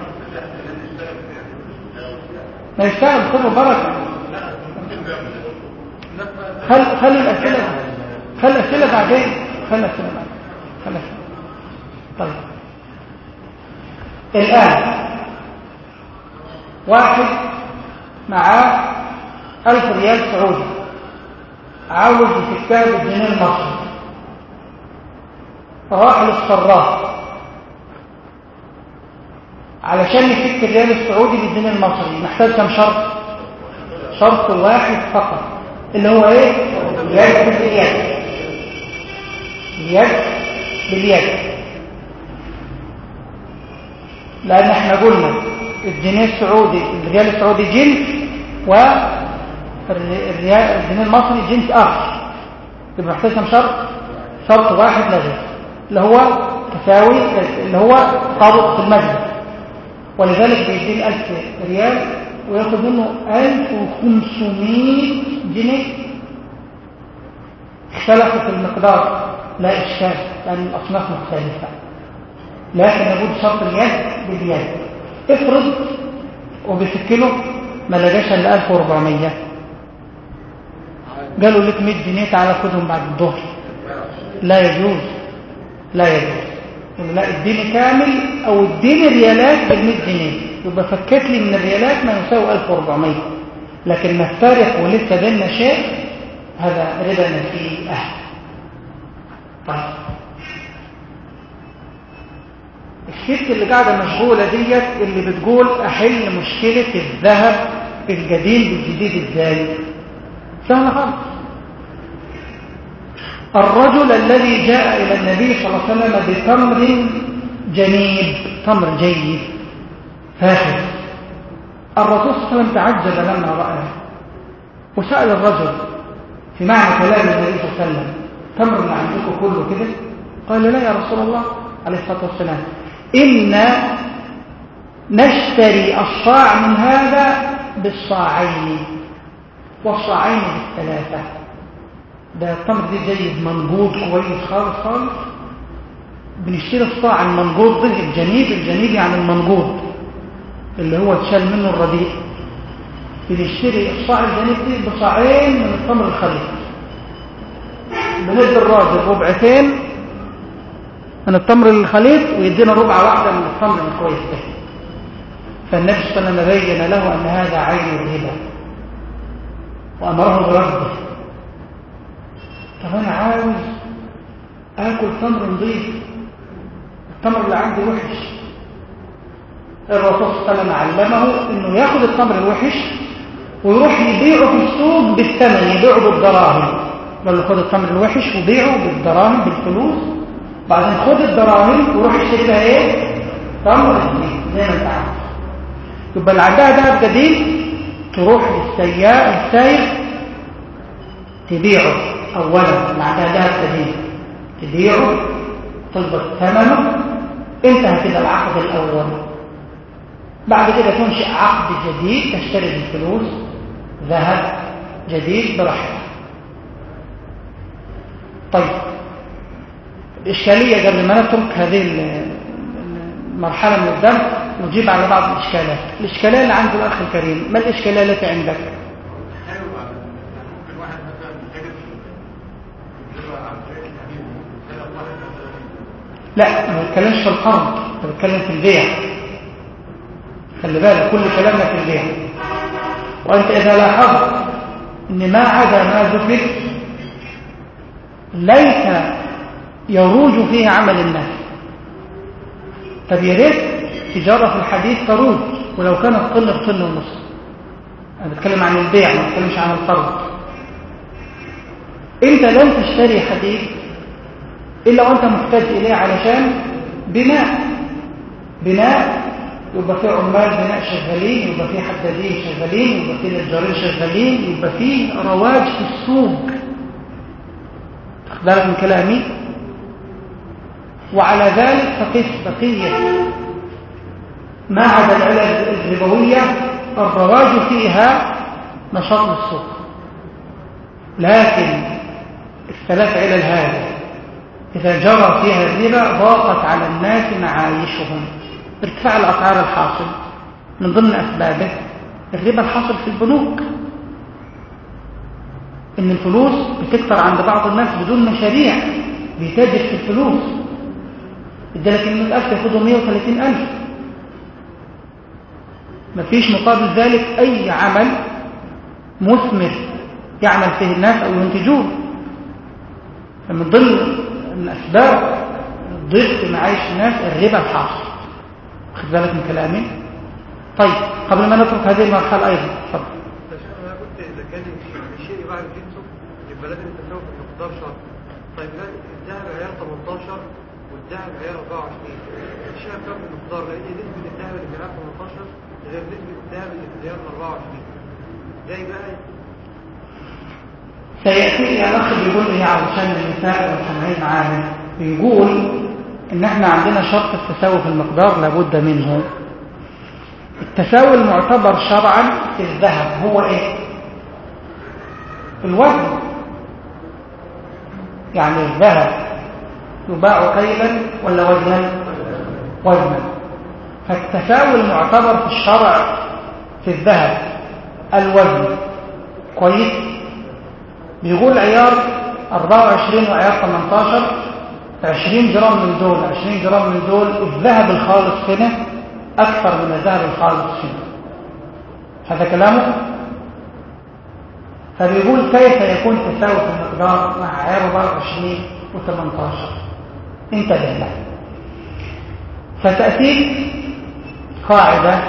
ما يشتغل خذوا بركة خل خل الأسئلة خل الأسئلة بعدين. خل الأسئلة بعدين. خل الأسئلة. طيب. الآن واحد معاه ألف ريال سعودي. عاوز يفكها بالجنيه المصري. فراح للصراف علشان يفك الريال السعودي بالجنيه المصري محتاج كم شرط؟ شرط واحد فقط اللي هو إيه؟ اليد باليد اليد باليد لأن إحنا قلنا الجنيه السعودي الريال السعودي جنس الجنيه المصري جنس اخر يبقى محتاج شرط؟ شرط واحد لا اللي هو تساوي اللي هو قابض في المجلس ولذلك بيدين 1000 ريال وياخد منه 1500 جنيه. اختلفوا في المقدار لا إشكال لأن الأصناف مختلفة. لكن يجب شرط اليد باليد. افرض وبيفكله ما لقاش إلا 1400 قالوا لك 100 جنيه تعالى خدهم بعد الظهر. لا يجوز لا يجوز. لا اديني كامل أو اديني ريالات بال 100 جنيه. يبقى فكت لي من الريالات ما يساوي 1400 لكن نفترق ولسه بيننا شيء هذا ربا نسيئه طيب. الست اللي قاعدة مشغولة ديت اللي بتقول أحل مشكلة الذهب القديم بالجديد إزاي سهلة خالص. الرجل الذي جاء إلى النبي صلى الله عليه وسلم بتمر جنيب تمر جيد فاخر الرسول صلى الله عليه وسلم تعجب لما رأى. وسأل الرجل في معنى كلام النبي صلى الله عليه وسلم تمر عندكم كله كده؟ قال لا يا رسول الله عليه الصلاة والسلام. إن نشتري الصاع من هذا بالصاعين والصاعين بالثلاثة. ده التمر دي جيد منجود كويس خالص خالص. بنشتري الصاع المنجود ده الجنيب الجنيب يعني المنجود اللي هو اتشال منه الرديء. بنشتري الصاع الجنيب دي بصاعين من التمر الخليط بندي الراجل ربعتين من التمر الخليط ويدينا ربع واحدة من التمر الكويس ده. فالنبي صلى الله عليه وسلم بين له أن هذا عين الربا. وأمره برده. طب أنا عاوز آكل تمر نظيف التمر اللي عندي وحش. الرسول صلى الله عليه وسلم علمه إنه ياخد التمر الوحش ويروح يبيعه في السوق بالثمن يبيعه بالدراهم. قال له خد التمر الوحش وبيعه بالدراهم بالفلوس. بعدين خد الدراهم وروح اشتري بها إيه؟ تمر زي ما انت عارف. يبقى اللي عندها دهب جديد تروح للسياء السايق تبيعه. اولا اللي عندها دهب جديد تبيعه تظبط ثمنه. انتهى كده العقد الأول. بعد كده تنشئ عقد جديد تشتري بالفلوس ذهب جديد براحتك. طيب الإشكالية قبل ما نترك هذه المرحلة من الدم نجيب على بعض الإشكالات. الإشكالية اللي عند الأخ الكريم ما الإشكالية التي عندك؟ لا ما بتكلمش في القرض أنا بتكلم في البيع. خلي بالك كل كلامنا في البيع. وأنت إذا لاحظت إن ما عدا ما ذكر ليس يروج فيه عمل الناس طب يا ريت تجارة في الحديث تروج ولو كانت طن بطن ونص. أنا بتكلم عن البيع ما بتكلمش عن القرض أنت لن تشتري حديث إلا وأنت محتاج إليه علشان بناء. بناء يبقى فيه عمال بناء شغالين يبقى فيه حدادين شغالين يبقى فيه نجارين شغالين يبقى فيه رواج في السوق. بالك من كلامي؟ وعلى ذلك فقس بقية. ما عدا العلل الربوية الرواج فيها نشاط السوق لكن الثلاث علل هذه إذا جرى فيها الربا ضاقت على الناس معايشهم. ارتفاع الأسعار الحاصل من ضمن أسبابه الربا الحاصل في البنوك. إن الفلوس بتكتر عند بعض الناس بدون مشاريع بيتاجر في الفلوس. ادالك ال 100000 ياخدوا 130000 مفيش مقابل ذلك أي عمل مثمر يعمل فيه الناس أو ينتجون فمن ضمن من أسباب ضغط معايش الناس الربا الحاصل. خد بالك من كلامي؟ طيب قبل ما نترك هذه المرحلة أيضا تفضل أنا قلت اذا كان الشيء بعد جنسه يبقى طيب لا الذهب عيار 18 والذهب عيار 24 الشيء كم المقدار لأن نسبة الذهب اللي في عيار 18 غير نسبة الذهب اللي في عيار 24 زي بقى؟ سيأتي الأخ بيقول لي علشان النساء والسامعين معانا بيقول إن إحنا عندنا شرط التساوي في المقدار لابد منه. التساوي المعتبر شرعا في الذهب هو إيه؟ الوزن. يعني الذهب يباع كيلا ولا وزنا؟ وزنا فالتساوي المعتبر في الشرع في الذهب الوزن كويس؟ بيقول عيار 24 وعيار 18 20 جرام من دول. 20 جرام من دول الذهب الخالص هنا أكثر من الذهب الخالص هنا هذا كلامه؟ فبيقول كيف يكون تساوي في المقدار مع عيار 24 و18 انتبه له فتأتيك قاعدة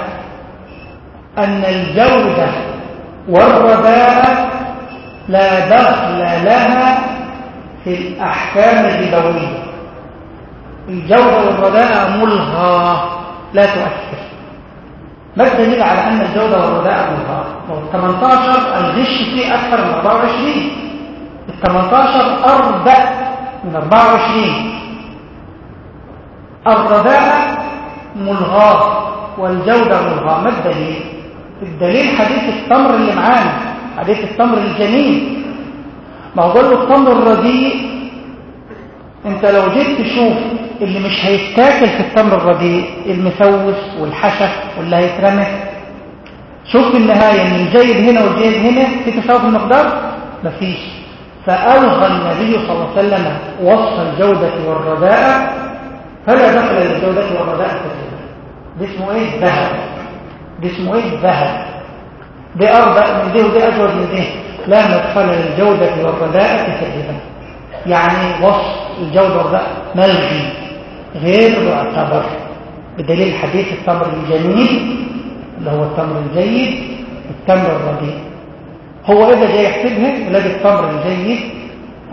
أن الجودة والرداء لا دخل لها في الأحكام الربوية الجودة والرداء ملغى لا تؤثر. ما الدليل على أن الجودة والرداء ملغى؟ ال 18 الغش فيه أكثر من 24 ال 18 أربع من 24 الرداء ملغاة والجودة ملغاة. ما الدليل؟ الدليل حديث التمر اللي معانا حديث التمر الجميل. ما هو له التمر الرديء انت لو جيت تشوف اللي مش هيتاكل في التمر الرديء المسوس والحشف واللي هيترمى شوف في النهاية ان الجيد هنا والجيد هنا في تساوي في المقدار؟ مفيش. فألغى النبي صلى الله عليه وسلم وصف الجودة والرداء فلا دخل للجودة والرداء كثيرا. ده اسمه إيه؟ ذهب. ده اسمه إيه؟ ذهب. ده أربع من ده وده أجود من ده لا مدخل للجودة والرداءة في الربا يعني وصف الجودة والرداء ملغي غير معتبر. بدليل حديث التمر الجميل اللي هو التمر الجيد التمر الرديء. هو إذا جاي يحسبها يلاقي التمر الجيد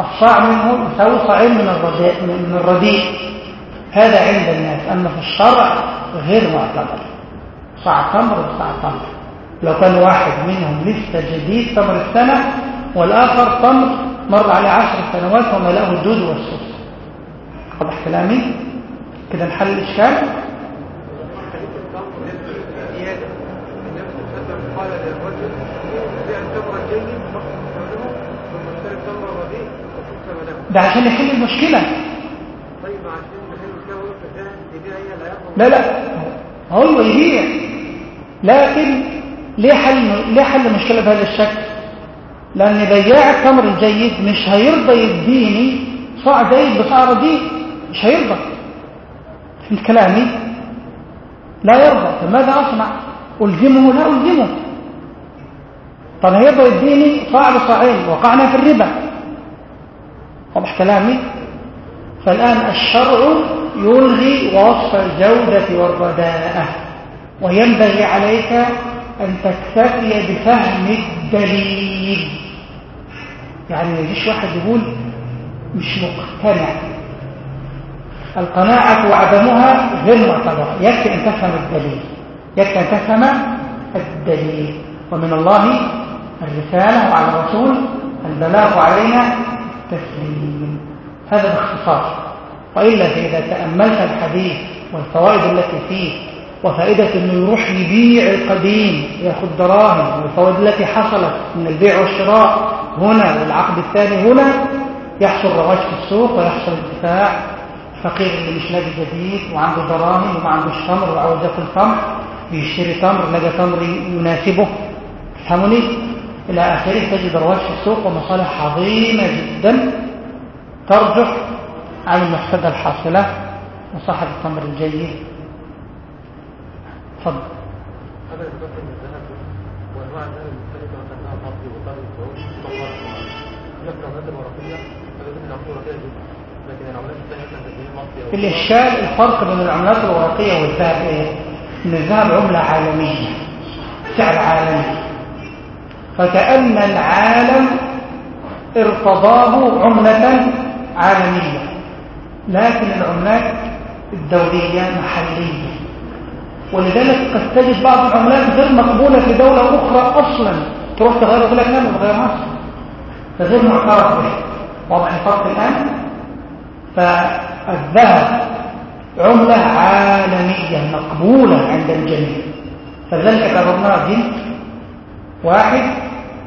الصاع منه يساوي صاعين من الرديء من الرديء. هذا عند الناس أما في الشرع غير معتبر. صاع تمر وصاع تمر. لو كان واحد منهم لسه جديد تمر السنة والآخر تمر مر عليه عشر سنوات وما له الدود والسوس واضح كلامي؟ كده نحل الإشكال؟ قال للرجل التمر الجيد ثم اشتري التمر دي وتكسب له ده عشان يحل المشكلة طيب عشان نحل المشكلة وقت الذهب يبيع هي اللي هياخد لا لا. هو يبيع لكن ليه حل ليه حل المشكلة بهذا الشكل؟ لأن بياع التمر الجيد مش هيرضى يديني صاع زايد بصاع رديء مش هيرضى. فهمت كلامي لا يرضى. فماذا أصنع؟ ألزمه لا ألزمه. طب هيرضى يديني صاع بصاعين. وقعنا في الربا. واضح كلامي؟ فالآن الشرع يلغي وصف الجودة والرداءة وينبغي عليك أن تكتفي بفهم الدليل. يعني ما يجيش واحد يقول مش مقتنع. القناعة وعدمها غير معتبرة. يكفي أن تفهم الدليل. يكفي أن تفهم الدليل. ومن الله الرسالة وعلى الرسول البلاغ علينا التسليم. هذا باختصار. وإلا فإذا تأملت الحديث والفوائد التي فيه وفائدة أنه يروح يبيع القديم يأخذ دراهم والفوائد التي حصلت من البيع والشراء هنا والعقد الثاني هنا يحصل رواج في السوق ويحصل ارتفاع فقير اللي مش لاقي جديد وعنده دراهم وما عندوش تمر وعاوز ياكل تمر بيشتري تمر لقى تمر يناسبه. تفهموني؟ إلى آخره تجد رواج في السوق ومصالح عظيمة جدا ترجح عن المفسده الحاصلة وصاحب التمر الجيد. تفضل. هذا يتبقى من الذهب وانواع الذهب المختلفه مثلا ذهب مصري وطاري وسعودي وطبعا هناك العملات الورقيه فلازم العملات الورقيه جدا لكن العملات الثانية مثلا زي المصري أو الإشكال الفرق بين العملات الورقية والذهب إيه؟ إن الذهب عملة عالمية سعر عالمي. فكأن العالم ارتضاه عملة عالمية. لكن العملات الدولية محلية. ولذلك قد تجد بعض العملات غير مقبولة في دولة أخرى أصلا. تروح تغير يقول لك لا ما تغيرهاش فغير معترف به. واضح الفرق الآن. فالذهب عملة عالمية مقبولة عند الجميع. فلذلك اعتبرناه جنس واحد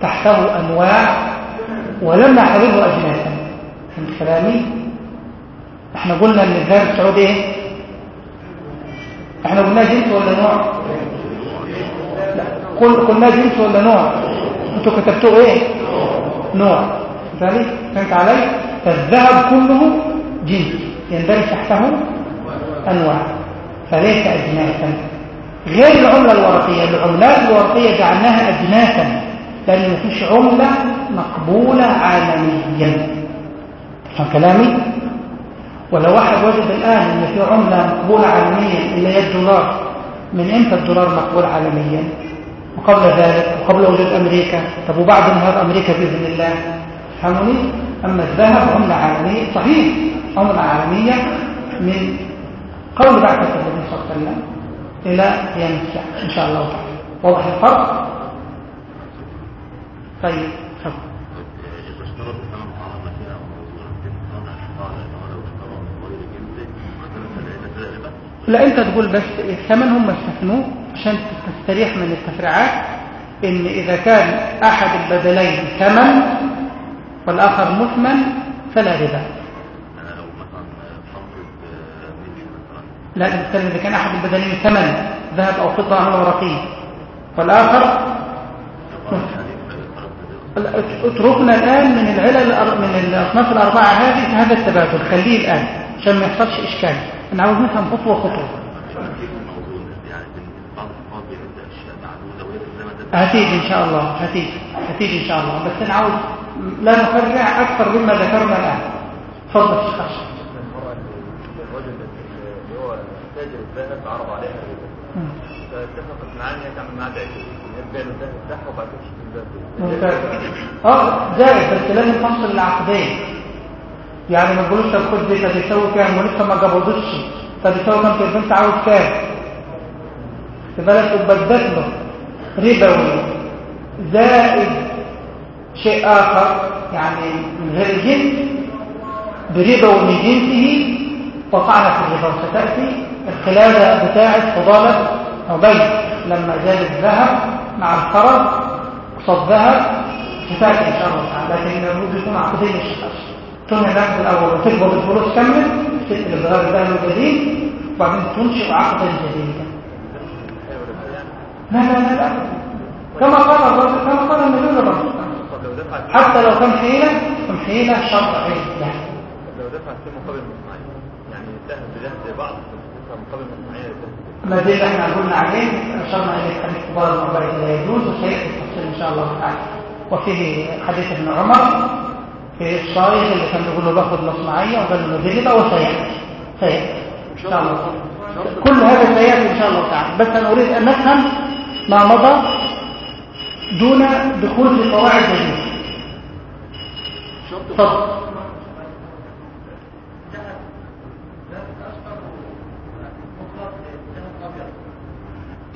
تحته أنواع ولم نعتبره أجناسا. فهمت كلامي؟ إحنا قلنا إن الذهب السعودي إيه؟ إحنا قلنا جنس ولا نوع؟ لا قل قلنا جنس ولا نوع؟ أنتوا كتبتوه إيه؟ نوع ذلك فهمت علي؟ فالذهب كله جنس يندرج تحته أنواع فليس أجناسا غير العملة الورقية العملات الورقية جعلناها أجناسا لأن مفيش عملة مقبولة عالميا تفهم كلامي؟ ولو واحد وجد الآن أن في عملة مقبولة عالميا اللي هي الدولار من إمتى الدولار مقبول عالميا؟ وقبل ذلك وقبل وجود أمريكا طب وبعد انهيار أمريكا بإذن الله فهموني؟ أما الذهب عملة عالمية صحيح عملة عالمية من قول بعثة النبي صلى الله عليه وسلم إلى الساعة إن شاء الله تعالى واضح الفرق؟ طيب تفضل إذا اشترط ثمن معاملة فيها أو موضوع قال قال لو اشترى من غير جنسه مثلا فلأن كده ربا لا انت تقول بس الثمن هم استثنوه عشان تستريح من التفريعات إن إذا كان أحد البدلين ثمن والآخر مثمن فلا ربا. مثلا لا بتتكلم إذا كان أحد البدلين ثمن ذهب أو فضة عمله ورقيه والآخر اتركنا الآن من العلل من الأصناف الأربعة هذه هذا التبادل. خليه الآن عشان ما يحصلش إشكال. أنا عاوز نفهم خطوة خطوة هتيجي إن شاء الله هتيجي هتيجي إن شاء الله بس أنا عاوز لا نفرع أكثر مما ذكرنا الآن تفضل يا شيخ أشرف. الرجل اللي هو تاجر الذهب عرض عليها. فاتفقت معاه ان هي تعمل معاه هي تبيع له الذهب بتاعها وبعد كده آه جائز بس لازم تفصل العقدين يعني ما تقولوش طب خد دي طب يساوي كام؟ ولسه ما قبضتش طب يساوي كام؟ طب أنت عاوز كام؟ بالك تبدل له. ربوي. زائد شيء آخر يعني من غير الجنس بربوي من جنسه. وقعنا في الربا وستأتي. الخلاله بتاعه فضاله عبيد. لما زاد الذهب مع الخرج قصاد ذهب كفايه إن شاء الله. تعالى لكن المفروض يكون عقدين الشخص. تنهي العقد الأول وتقبض الفلوس كاملة تقبل الغرار الذهبي الجديد وبعدين تنشئ عقدا جديدا لا لا لا لا كما قال الرسول كما قال لو دفعت حتى لو كان حيلة كان حيلة طب لو دفعت في مقابل مصنعين يعني الذهب بذهب زي بعض مقابل مصنعين ما اللي إحنا قلنا عليه أشرنا إليه حديث كبار المربع لا يجوز وسيأتي التفصيل إن شاء الله تعالى. وفيه حديث ابن عمر في الصايغ اللي كان بيقول له باخد مصنعية وقال له دي كده وسياتي سياتي إن شاء الله. كل هذا سياتي إن شاء الله تعالى. بس أنا أريد أن نفهم ما مضى دون دخول في قواعد جديدة. تفضل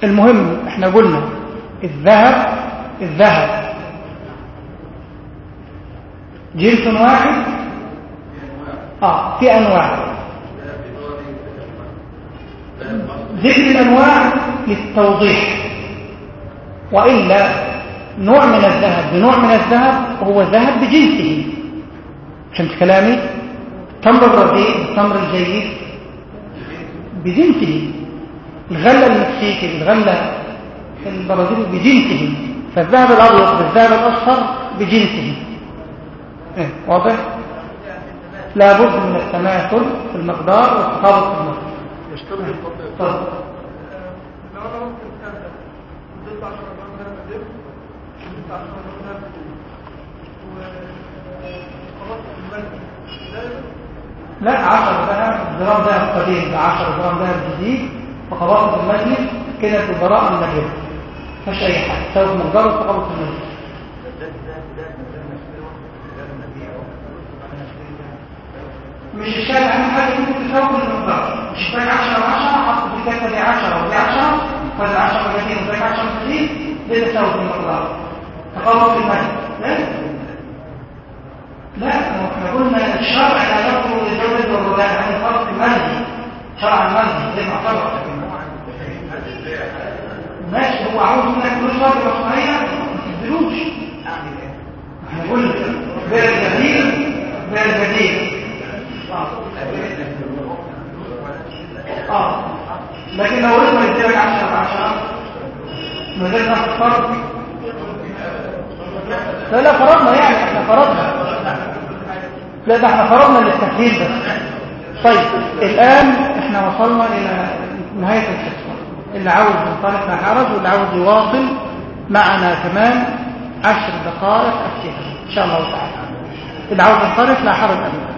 المهم إحنا قلنا الذهب الذهب جنس واحد؟ آه في أنواع. ذكر الأنواع للتوضيح وإلا نوع من الذهب بنوع من الذهب هو ذهب بجنسه. فهمت كلامي؟ تمر الرديء التمر الجيد بجنسه. الغلة المكسيكي الغلة البرازيلي بجنسه. فالذهب الأبيض بالذهب الأصفر بجنسه. إيه واضح؟ لابد من التماثل في المقدار والتطابق في المقدار. يشترط التطبيق تفضل. لو أنا ممكن كان اديت 10 جرام ذهب قديم اديت 10 جرام ده لا 10 ذهب جرام ذهب قديم ب 10 جرام ذهب جديد وقبضت في المجلس كده البراءة من الربا مفيش أي حاجة. تساوي مقدار وقبضت في المجلس. مش الشارع أهم حاجة ممكن تساوي المقدار مش باقي 10 و10 حط في الكاسة دي 10 ودي 10 فاضل 10 30 وباقي 10 30 دي تساوي المقدار تقبض في لا؟ لا إحنا قلنا الشرع لا يطلب الزوج والرباع هذا فرق منهي شرع المنهي زي ما اعتبر ماشي هو عاوز منك فلوس واجب مصنعيه ما تديلوش. إحنا قلنا بيع الجديد بيع الجديد آه. لكن لو رضا يديلك 10 ب 10 من نفس فرق لا لا فرضنا يعني إحنا فرضنا. لا ده إحنا فرضنا للتسهيل بس طيب الآن إحنا وصلنا إلى نهاية الحصة اللي عاوز ينطلق لا حرج واللي عاوز يواصل معنا كمان عشر دقائق أفتها إن شاء الله تعالى. اللي عاوز ينطلق لا حرج أبدا لا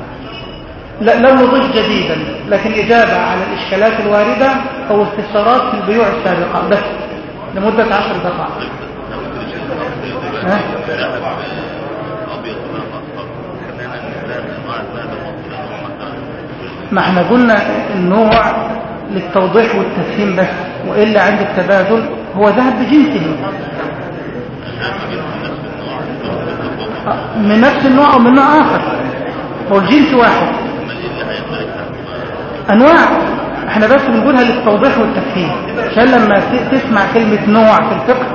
لم نضيف جديدا لكن إجابة على الإشكالات الواردة أو استفسارات في البيوع السابقة. بس لمدة عشر دقائق. ما إحنا قلنا النوع للتوضيح والتفهيم بس وإلا عند التبادل هو ذهب بجنسه. آه، من نفس النوع أو من نوع آخر. هو الجنس واحد. أنواع. إحنا بس بنقولها للتوضيح والتفهيم. عشان لما تسمع كلمة نوع في الفقه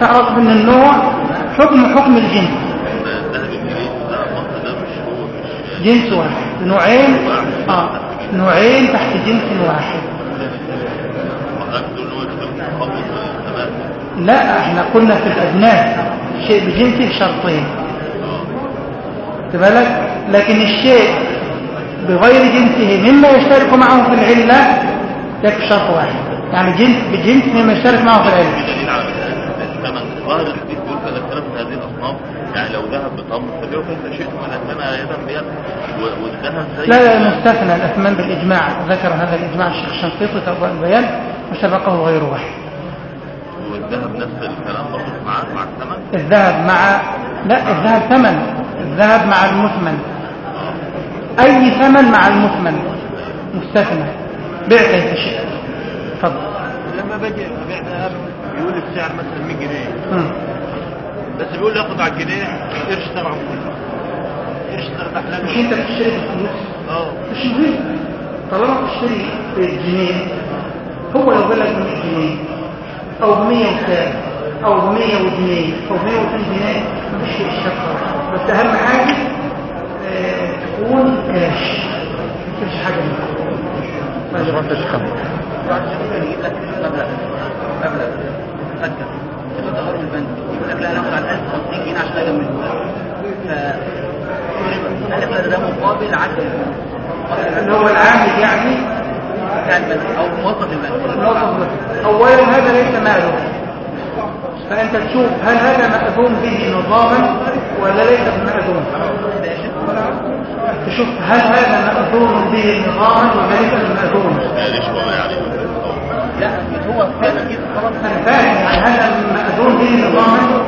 تعرف إن النوع حكم حكم الجنس جنس واحد. نوعين. آه. نوعين تحت جنس واحد. لا إحنا قلنا في الأجناس شيء بجنسه شرطين. خد بالك لكن الشيء بغير جنسه مما يشترك معه في العلة يكفي شرط واحد. يعني جنس بجنس مما يشترك معه في العلة. ظاهر الحديث بيقول فاذا اختلفت هذه الاصناف يعني لو ذهب بتمر فبيعوا كيف شئتم من اثمنها يدا بيد والذهب زي لا لا مستثنى الأثمان بالإجماع. ذكر هذا الإجماع الشيخ الشنقيطي في أبواب البيان وسبقه غير واحد. والذهب نفس الكلام برضه مع مع الثمن؟ الذهب مع لا الذهب ثمن. الذهب مع المثمن. أي ثمن مع المثمن مستثنى. بيع كيف شئت. تفضل. لما باجي ابيع ذهب يقول السعر مثلا 100 جنيه. بس بيقول لي ياخد على الجنيه قرش تبعه كله قرش ده حلال مش أنت بتشتري بالفلوس آه مش مهم. طالما بتشتري بالجنيه هو لو قال لك ب 100 جنيه أو ب 100 وكام أو ب 100 جنيه أو 102 جنيه مفيش فيه اشكال خالص بس أهم حاجة آه، ما تكونش حاجة ممكن يجيب لك مبلغ مبلغ مفكر تبقى تظهره من البنك يقول لك لا أنا اخد على 1050 جنيه عشان اجمل ف هل ده مقابل عدم اللي هو العامل يعني؟ أو موظف البنك الموظف ده. اولا هذا ليس مأذون فأنت تشوف هل هذا مأذون به نظاما ولا ليس بمأذون تشوف هل هذا مأذون به نظاما ولا ليس بمأذون رشوة يعني. لا هو فعلا كده خلاص. أنا فاهم يعني هذا مأذون به نظاما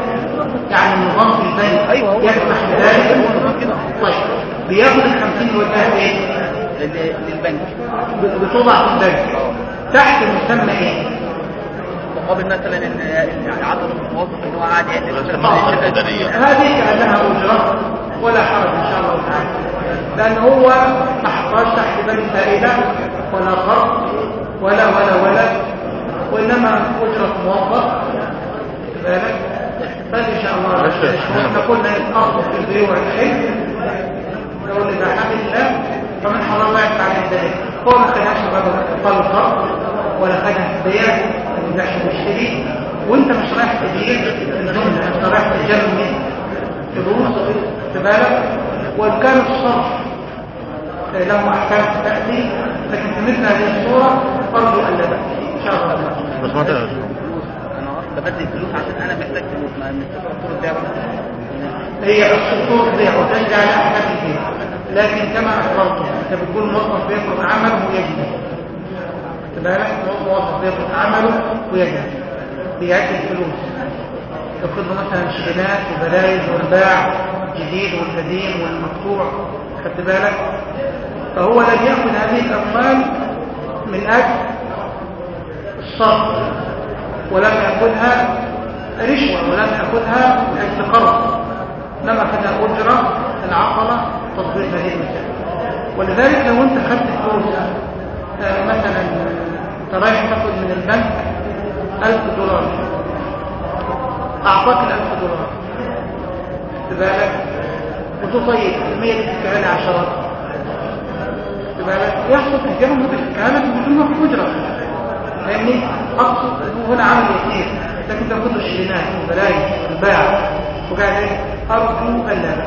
يعني النظام في البنك أيوة، هو- يسمح بذلك؟ طيب بياخد ال 50 وده إيه؟ لل- للبنك. بتوضع في البنك. تحت مسمى إيه؟ مقابل مثلا ان يعني عطل الموظف إن هو قاعد الإدارية هذه كأنها أجرة ولا حرج إن شاء الله تعالى. لأن هو ما تحت باب فائدة ولا قرض ولا ولا ولا وإنما أجرة موظف. بالك فإن شاء الله إحنا قلنا الأصل في البيوع الحلم لو اللي بحق الله فمن حرام يدفع عن ذلك. هو ما خدهاش باب القرض ولا خدها البيع البيع والشري وانت مش رايح تبيع الجمله أنت رايح تجمد فلوس تبالك وان كان الصرف له احكام تأتي لكن في مثل هذه الصورة أرجو أن لا بأس إن شاء الله. بس ما فلوس أنا أصلا بدي فلوس عشان أنا محتاج فلوس ما البيع بقى. هي الصورة بيع وترجع على احكام البيع لكن كما أخبرت أنت بتقول موظف بيترك عمله ويجب. تبالك موظف بيترك عمله ويجب. بيعد الفلوس. ياخد مثلا شحنات وبلايز والباع الجديد والقديم والمقطوع خدت بالك؟ فهو لم ياخذ هذه الاموال من أجل الصرف ولم ياخذها رشوة ولم ياخذها من أجل قرض. انما أخذها أجرة العقله تطبيق هذه المسائل ولذلك لو أنت خدت فلوس آه، مثلا انت رايح تاخذ من البنك 1000 دولار أعطاك ال 1000 دولار. خدت بالك طيب دي تدفع لي عشرات خدت بالك يحصل من الكهانة بدون في اجره فاهمني أقصد أنه هنا عمل يسير لكن تاخذ الشرينات والبلايز والباع. وقاعد إيه أرجو الا لا.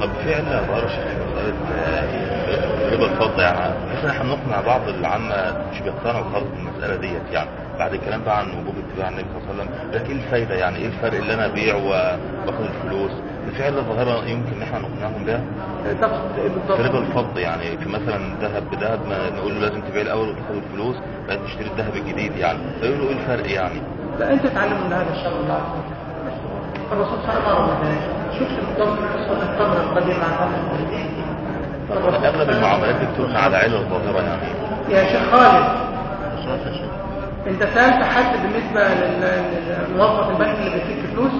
طب في عندنا ظاهرة شيخ. مسألة آه، ربا الفضل يعني إحنا نقنع بعض العامة مش بيقتنعوا خالص بالمسألة ديت يعني. بعد الكلام بقى عن وجوب اتباع النبي صلى الله عليه وسلم لكن إيه الفايدة يعني؟ إيه الفرق اللي أنا أبيع و- واخد الفلوس؟ في علة ظاهرة يمكن ان إحنا نقنعهم بها ربا الفضل يعني في مثلا ذهب بذهب ما نقول له لازم تبيع الأول وتاخد الفلوس بعد تشتري الذهب الجديد يعني. فيقولوا إيه الفرق يعني؟ لا أنت تعلم من هذا الشر الله الرسول صلى الله عليه وسلم بالضبط قصه التمر القديم التمر الجديد أغلب المعاملات بتبنى على علة ظاهرة يعني. يا شيخ خالد. انت سألت حد بالنسبة لل- للموظف البنك اللي بيديك فلوس؟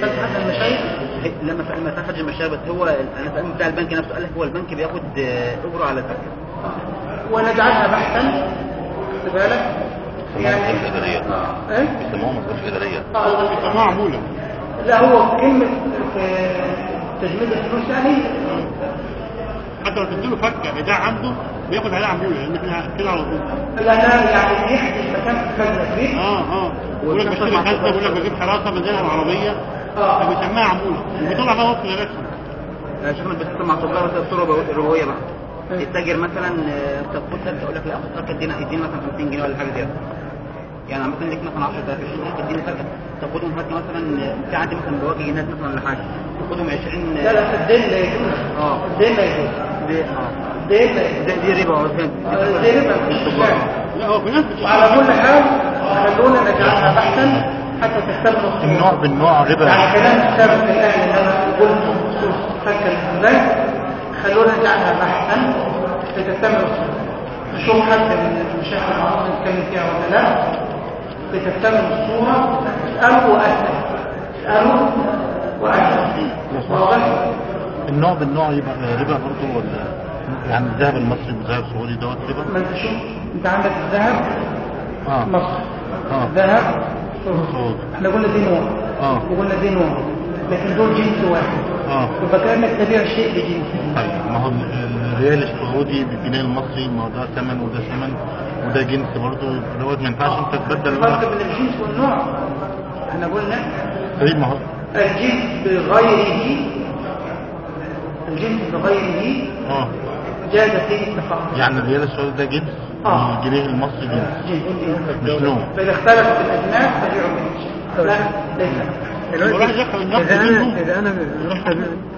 سألت حد المشايخ؟ لما لما تخرج المشاريع بس هو أنا سألت بتاع البنك نفسه قال لك هو البنك بياخد آه، أجرة على الفكه ونجعلها بحثا خد بالك؟ مصاريف إدارية. آه. إيه؟ يسموها مصاريف إدارية. آه. معمولة. لا هو كلمه في تجميد الفلوس يعني؟ حتى لو تديله فكة ده عنده بياخد عليها عمولة لأن إحنا كده على طول. لانها يعني يحجز مكان في خزنه كبير آه آه. بيقول لك بشتري بيقول لك بجيب حراسة بنزلها العربية آه. فبيسميها عمولة. وبيطلع بقى وصل لنفسه أنا بتحصل مع تجار مثلا الصورة الربويه بقى. التاجر مثلا آه، لك يقول لك لا خد لك ادينا ادينا مثلا 50 جنيه ولا حاجة زيادة. يعني مثلا ليك مثلا 10000 20 اديني فكه تاخدهم فكه مثلا آه، في عندي مثلا بواقي جنات مثلا ولا حاجة. تاخدهم 20 لا لا في الدين لا يجوز. آه. الدين لا يجوز. آه. دي- دي ربا فهمت آه، دي ربا. لا هو في ناس بتشتري وعلى كل حال خلونا نجعلها بحثا حتى تستبنوا النوع بالنوع ربا. يعني كلام السابق الآن اللي أنا قلت بخصوص فك البنك خلونا نجعلها بحثا لتستمر الصورة نشوف حد من المشايخ المعروفين نتكلم فيها ولا لا. لتستمر الصورة اسألوا وأسأل اسألوا وأسأل واضح؟ النوع بالنوع يبقى ربا برضه ولا يعني الذهب المصري والذهب السعودي دوت ربا ما أنت شوف أنت عندك الذهب آه. مصر آه. الذهب صوت إحنا قلنا دي نوع آه. وقلنا دي نوع لكن دول جنس واحد. آه. يبقى كانك تبيع شيء بجنسه طيب ما هو الريال السعودي بالجنيه المصري ما هو ده ثمن وده ثمن وده جنس برضه. دوت ما ينفعش أنت تبدل الفرق بين الجنس والنوع. إحنا قلنا طيب ما هو الجنس بغيره الجنس بغيره آه. جاز فيه يعني الريال السعودي ده جنس آه. الجنيه المصري جنس جنس مش نوع فإذا اختلفت الأجناس فبيعوا بالجنس لا ليس. الواحد دخل النقد إذا أنا منهم إذا أنا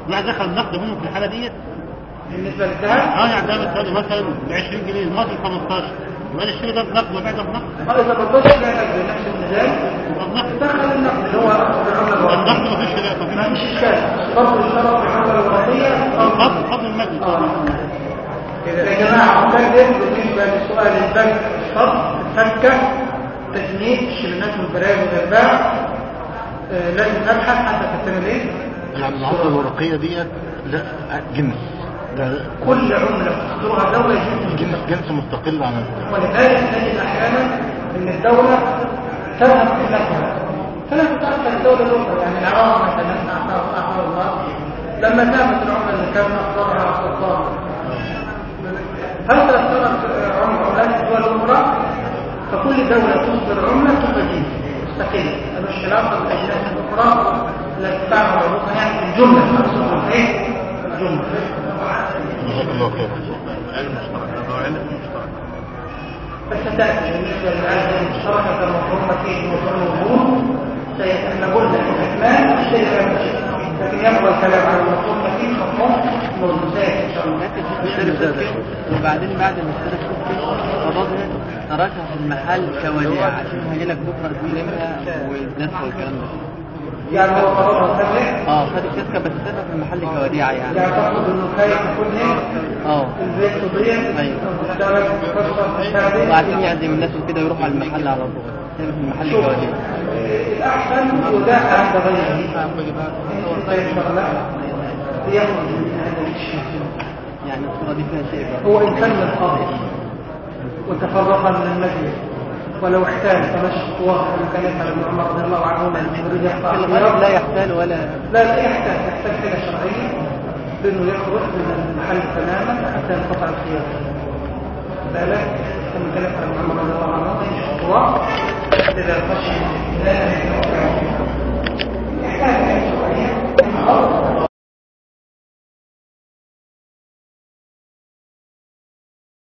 الواحد دخل النقد منهم في الحالة ديت. بالنسبة للذهب؟ آه يعني ده السعودي مثلا ب 20 جنيه المصري 15 يبقى أنا اشتري ده بنقد وبيع ده بنقد ما إذا بطلت لك بنفس الميزان دخل النقد اللي هو النقد الورقية مفيش خلاف ما مفيش فيش إشكال فرض الشرط في العملة الورقية فضل فضل المجلس آه. يا جماعة مكلم بالنسبة لسؤال البنك الشرط الفكة تجنيد الشرينات والبرايم والإرباع آه، لازم نبحث حتى تتم إيه؟ يعني العملة الورقية ديت لا جنس. ده كل عملة تصدرها دولة جنس. جنس جنس مستقل عن. ولذلك نجد أحيانا إن الدولة تذهب نفسها فلا تتأثر الدولة الأخرى. يعني العراق مثلا أعطاه أعطاه الله. لما ذهبت العملة اللي كان أصدرها السلطان هل عملة عملات الدول الأخرى فكل دولة تصدر عملة جنس مستقلة ملوش علاقة بالأجناس الأخرى التي تعمل عروضها يعني الجملة أقصد إيه؟ الجملة جزاك الله خير. فستأتي بالنسبة للعادة المشتركة كمفهومة فيه وفهوم الوجود سيتنبون الإكمال الشيء يمشي لكن يبقى الكلام فيه شاء الله وبعدين بعد ما قبضها تركها في المحل كوديعة. عشان هيجي لك بكرة تسلمها وتدفع والكلام ده. يعني هو قررها فجأة آه خد الشركة بس سابها في المحل كوديعة يعني. يعني تقصد إنه خايف يكون هيك آه. البيت تضيع؟ أيوة. وتشتغل تكسر تشتغل وبعدين يعزم الناس وكده يروحوا على المحل على طول. في المحل شوف. كوديعة. الأحسن يداع عند غيره إن يخرج من هذا يعني. هو إنسان من قبل وتفرق من المجلس ولو احتاج تمشي خطوات كما كان يفعل ابن عمر رضي الله عنهما يريد يقطع لا. يحتال ولا لا لا يحتاج يحتاج حاجة شرعية بأنه يخرج من المحل تماما حتى ينقطع الخيار ذلك يفعل ابن عمر رضي الله يمشي خطوات إذا خشي لا يحتاج حاجة شرعية